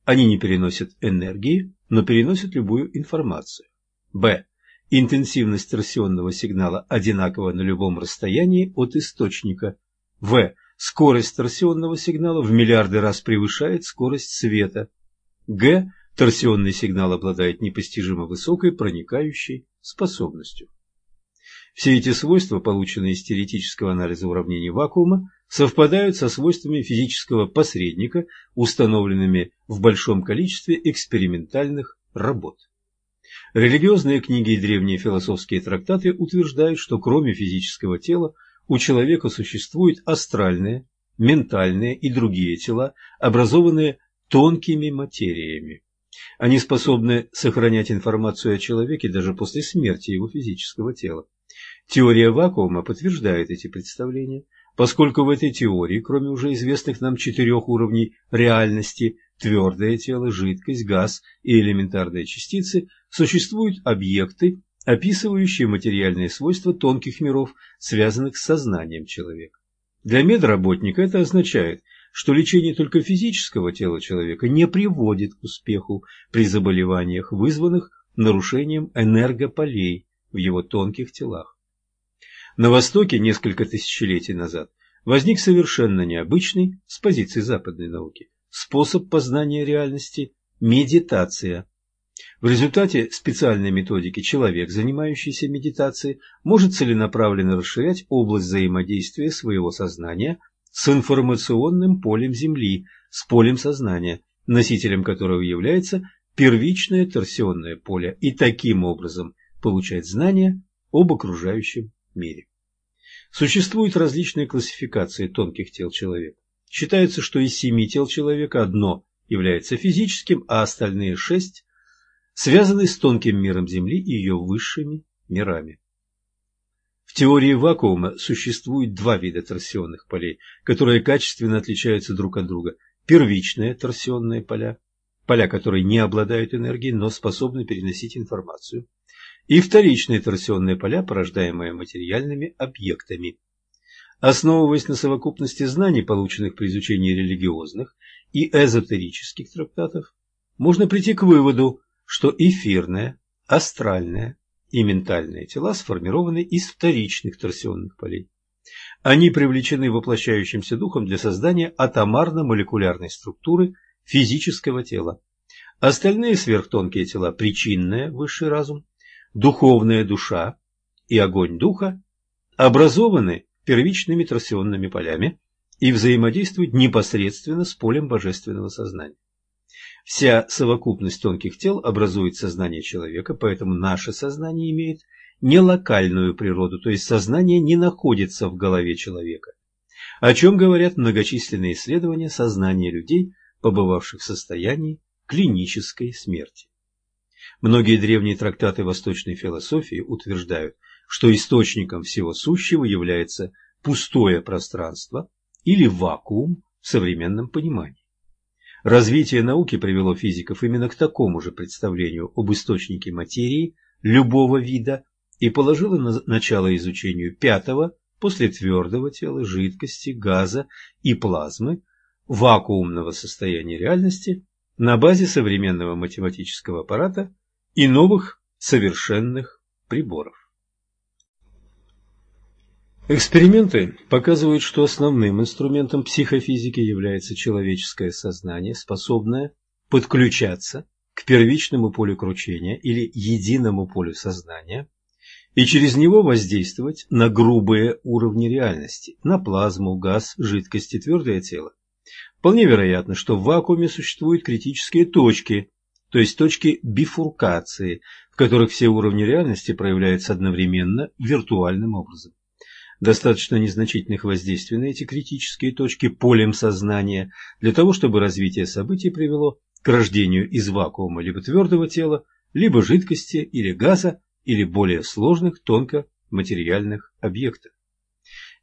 Они не переносят энергии, но переносят любую информацию. Б. Интенсивность торсионного сигнала одинакова на любом расстоянии от источника. В. Скорость торсионного сигнала в миллиарды раз превышает скорость света. Г. Торсионный сигнал обладает непостижимо высокой проникающей способностью. Все эти свойства, полученные из теоретического анализа уравнений вакуума, совпадают со свойствами физического посредника, установленными в большом количестве экспериментальных работ. Религиозные книги и древние философские трактаты утверждают, что кроме физического тела у человека существуют астральные, ментальные и другие тела, образованные тонкими материями. Они способны сохранять информацию о человеке даже после смерти его физического тела. Теория вакуума подтверждает эти представления, поскольку в этой теории, кроме уже известных нам четырех уровней реальности – твердое тело, жидкость, газ и элементарные частицы – существуют объекты, описывающие материальные свойства тонких миров, связанных с сознанием человека. Для медработника это означает, что лечение только физического тела человека не приводит к успеху при заболеваниях, вызванных нарушением энергополей в его тонких телах. На Востоке несколько тысячелетий назад возник совершенно необычный, с позиции западной науки, способ познания реальности – медитация. В результате специальной методики человек, занимающийся медитацией, может целенаправленно расширять область взаимодействия своего сознания с информационным полем Земли, с полем сознания, носителем которого является первичное торсионное поле, и таким образом получать знания об окружающем мире. Существуют различные классификации тонких тел человека. Считается, что из семи тел человека одно является физическим, а остальные шесть связаны с тонким миром Земли и ее высшими мирами. В теории вакуума существует два вида торсионных полей, которые качественно отличаются друг от друга. Первичные торсионные поля, поля, которые не обладают энергией, но способны переносить информацию, и вторичные торсионные поля, порождаемые материальными объектами. Основываясь на совокупности знаний, полученных при изучении религиозных и эзотерических трактатов, можно прийти к выводу, что эфирное, астральное и ментальные тела сформированы из вторичных торсионных полей. Они привлечены воплощающимся духом для создания атомарно-молекулярной структуры физического тела. Остальные сверхтонкие тела – причинное, высший разум, духовная душа и огонь духа образованы первичными торсионными полями и взаимодействуют непосредственно с полем божественного сознания. Вся совокупность тонких тел образует сознание человека, поэтому наше сознание имеет не локальную природу, то есть сознание не находится в голове человека, о чем говорят многочисленные исследования сознания людей, побывавших в состоянии клинической смерти. Многие древние трактаты восточной философии утверждают, что источником всего сущего является пустое пространство или вакуум в современном понимании. Развитие науки привело физиков именно к такому же представлению об источнике материи любого вида и положило на начало изучению пятого после твердого тела, жидкости, газа и плазмы вакуумного состояния реальности на базе современного математического аппарата и новых совершенных приборов. Эксперименты показывают, что основным инструментом психофизики является человеческое сознание, способное подключаться к первичному полю кручения или единому полю сознания и через него воздействовать на грубые уровни реальности, на плазму, газ, жидкость и твердое тело. Вполне вероятно, что в вакууме существуют критические точки, то есть точки бифуркации, в которых все уровни реальности проявляются одновременно виртуальным образом. Достаточно незначительных воздействий на эти критические точки полем сознания для того, чтобы развитие событий привело к рождению из вакуума либо твердого тела, либо жидкости или газа, или более сложных тонкоматериальных объектов.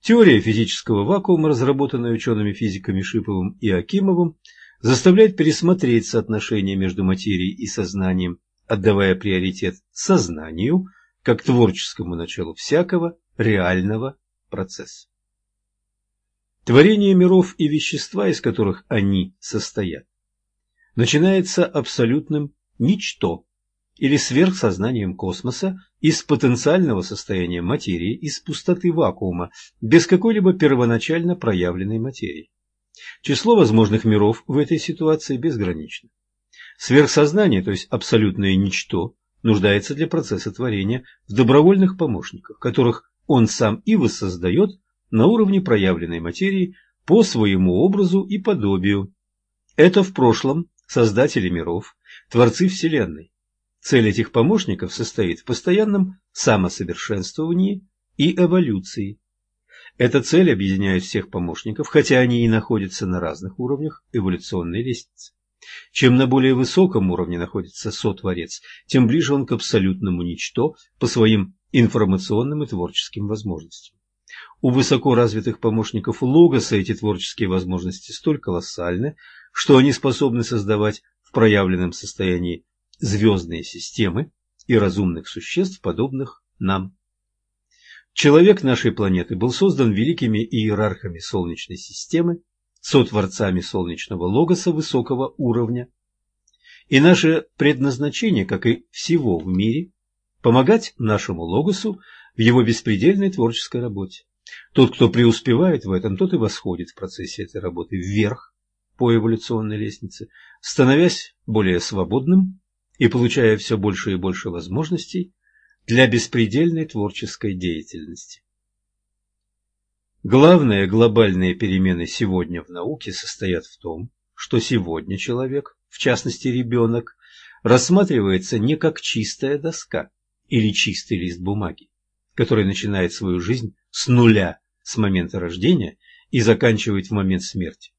Теория физического вакуума, разработанная учеными-физиками Шиповым и Акимовым, заставляет пересмотреть соотношение между материей и сознанием, отдавая приоритет сознанию как творческому началу всякого реального процесса. Творение миров и вещества, из которых они состоят, начинается абсолютным ничто или сверхсознанием космоса из потенциального состояния материи, из пустоты вакуума, без какой-либо первоначально проявленной материи. Число возможных миров в этой ситуации безгранично. Сверхсознание, то есть абсолютное ничто, нуждается для процесса творения в добровольных помощниках, которых он сам и воссоздает на уровне проявленной материи по своему образу и подобию. Это в прошлом создатели миров, творцы Вселенной. Цель этих помощников состоит в постоянном самосовершенствовании и эволюции. Эта цель объединяет всех помощников, хотя они и находятся на разных уровнях эволюционной лестницы. Чем на более высоком уровне находится сотворец, тем ближе он к абсолютному ничто по своим информационным и творческим возможностям. У высоко развитых помощников логоса эти творческие возможности столь колоссальны, что они способны создавать в проявленном состоянии звездные системы и разумных существ, подобных нам. Человек нашей планеты был создан великими иерархами Солнечной системы, сотворцами Солнечного Логоса высокого уровня. И наше предназначение, как и всего в мире, помогать нашему Логосу в его беспредельной творческой работе. Тот, кто преуспевает в этом, тот и восходит в процессе этой работы вверх по эволюционной лестнице, становясь более свободным и получая все больше и больше возможностей для беспредельной творческой деятельности. Главные глобальные перемены сегодня в науке состоят в том, что сегодня человек, в частности ребенок, рассматривается не как чистая доска или чистый лист бумаги, который начинает свою жизнь с нуля с момента рождения и заканчивает в момент смерти,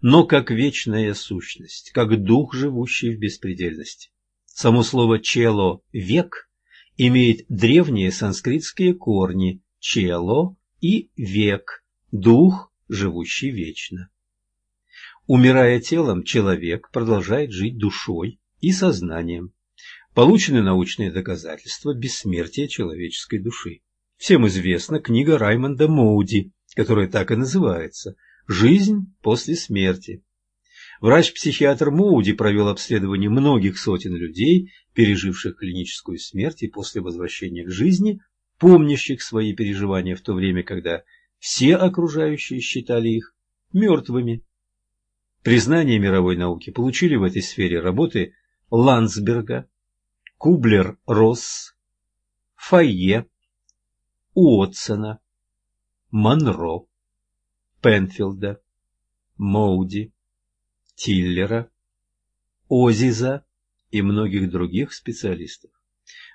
но как вечная сущность, как дух, живущий в беспредельности. Само слово «чело» – «век» имеет древние санскритские корни «чело» и «век» – «дух, живущий вечно». Умирая телом, человек продолжает жить душой и сознанием. Получены научные доказательства бессмертия человеческой души. Всем известна книга Раймонда Моуди, которая так и называется «Жизнь после смерти». Врач-психиатр Моуди провел обследование многих сотен людей, переживших клиническую смерть и после возвращения к жизни, помнящих свои переживания в то время, когда все окружающие считали их мертвыми. Признание мировой науки получили в этой сфере работы Ландсберга, Кублер-Росс, Файе, Уотсона, Монро, Пенфилда, Моуди, Тиллера, Озиза и многих других специалистов.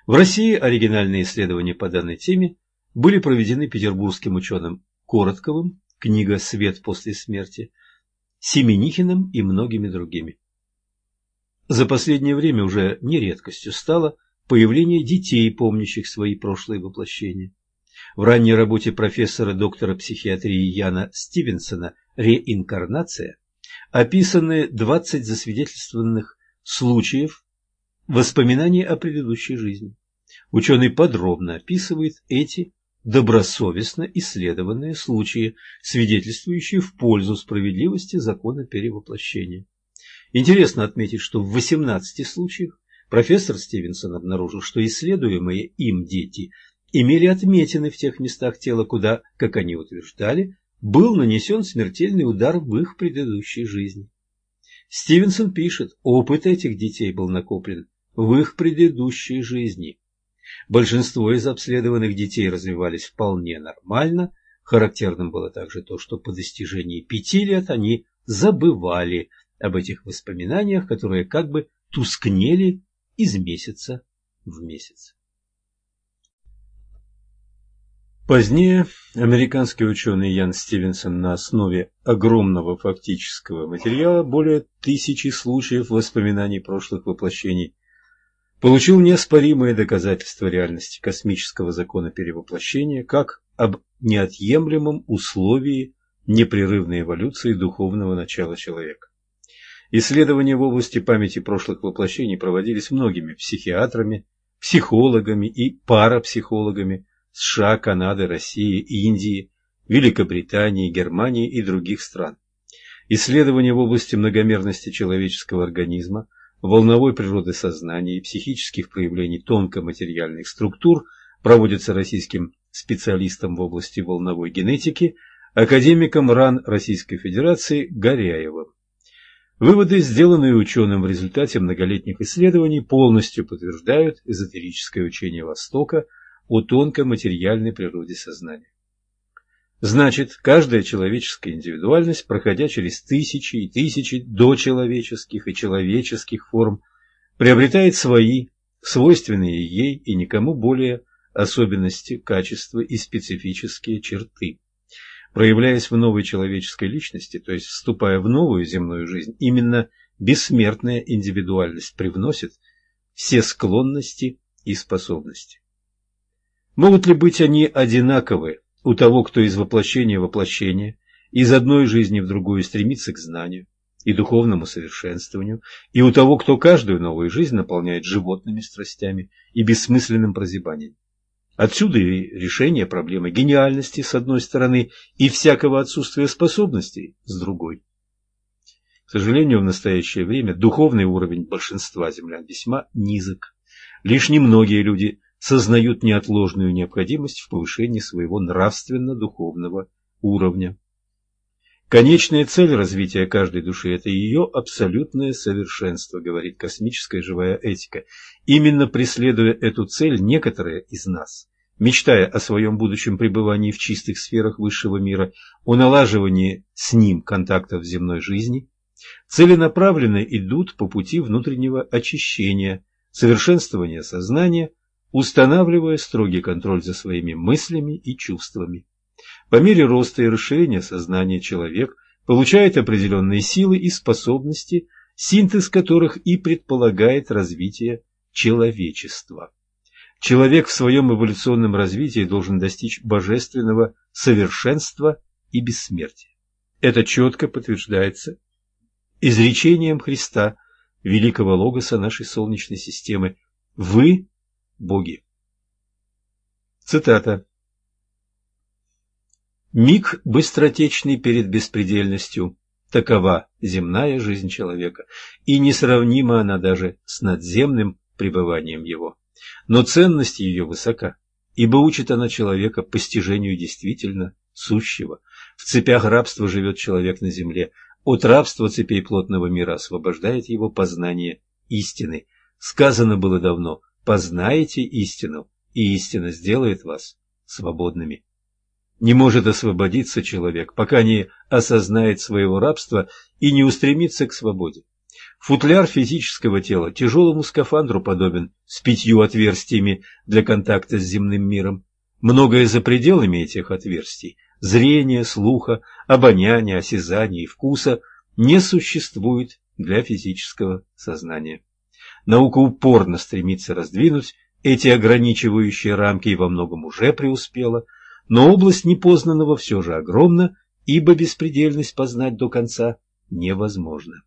В России оригинальные исследования по данной теме были проведены петербургским ученым Коротковым, книга «Свет после смерти», Семенихиным и многими другими. За последнее время уже не редкостью стало появление детей, помнящих свои прошлые воплощения. В ранней работе профессора доктора психиатрии Яна Стивенсона «Реинкарнация» описаны 20 засвидетельствованных случаев воспоминаний о предыдущей жизни. Ученый подробно описывает эти добросовестно исследованные случаи, свидетельствующие в пользу справедливости закона перевоплощения. Интересно отметить, что в 18 случаях профессор Стивенсон обнаружил, что исследуемые им дети имели отметины в тех местах тела, куда, как они утверждали, был нанесен смертельный удар в их предыдущей жизни. Стивенсон пишет, опыт этих детей был накоплен в их предыдущей жизни. Большинство из обследованных детей развивались вполне нормально, характерным было также то, что по достижении пяти лет они забывали об этих воспоминаниях, которые как бы тускнели из месяца в месяц. Позднее американский ученый Ян Стивенсон на основе огромного фактического материала, более тысячи случаев воспоминаний прошлых воплощений, получил неоспоримые доказательства реальности космического закона перевоплощения как об неотъемлемом условии непрерывной эволюции духовного начала человека. Исследования в области памяти прошлых воплощений проводились многими психиатрами, психологами и парапсихологами, США, Канады, России, Индии, Великобритании, Германии и других стран. Исследования в области многомерности человеческого организма, волновой природы сознания и психических проявлений тонкоматериальных структур проводятся российским специалистом в области волновой генетики, академиком РАН Российской Федерации Горяевым. Выводы, сделанные ученым в результате многолетних исследований, полностью подтверждают эзотерическое учение Востока – о тонкой материальной природе сознания. Значит, каждая человеческая индивидуальность, проходя через тысячи и тысячи дочеловеческих и человеческих форм, приобретает свои свойственные ей и никому более особенности, качества и специфические черты. Проявляясь в новой человеческой личности, то есть вступая в новую земную жизнь, именно бессмертная индивидуальность привносит все склонности и способности. Могут ли быть они одинаковы у того, кто из воплощения в воплощение, из одной жизни в другую стремится к знанию и духовному совершенствованию, и у того, кто каждую новую жизнь наполняет животными страстями и бессмысленным прозябанием? Отсюда и решение проблемы гениальности с одной стороны и всякого отсутствия способностей с другой. К сожалению, в настоящее время духовный уровень большинства землян весьма низок. Лишь немногие люди сознают неотложную необходимость в повышении своего нравственно-духовного уровня. Конечная цель развития каждой души – это ее абсолютное совершенство, говорит космическая живая этика. Именно преследуя эту цель, некоторые из нас, мечтая о своем будущем пребывании в чистых сферах высшего мира, о налаживании с ним контактов в земной жизни, целенаправленно идут по пути внутреннего очищения, совершенствования сознания, устанавливая строгий контроль за своими мыслями и чувствами. По мере роста и расширения сознания человек получает определенные силы и способности, синтез которых и предполагает развитие человечества. Человек в своем эволюционном развитии должен достичь божественного совершенства и бессмертия. Это четко подтверждается изречением Христа, великого логоса нашей Солнечной системы «Вы – боги». Цитата. Миг быстротечный перед беспредельностью. Такова земная жизнь человека, и несравнима она даже с надземным пребыванием его. Но ценность ее высока, ибо учит она человека постижению действительно сущего. В цепях рабства живет человек на земле, от рабства цепей плотного мира освобождает его познание истины. Сказано было давно «познаете истину, и истина сделает вас свободными». Не может освободиться человек, пока не осознает своего рабства и не устремится к свободе. Футляр физического тела тяжелому скафандру подобен, с пятью отверстиями для контакта с земным миром. Многое за пределами этих отверстий – зрения, слуха, обоняния, осязания и вкуса – не существует для физического сознания. Наука упорно стремится раздвинуть эти ограничивающие рамки и во многом уже преуспела – но область непознанного все же огромна, ибо беспредельность познать до конца невозможно.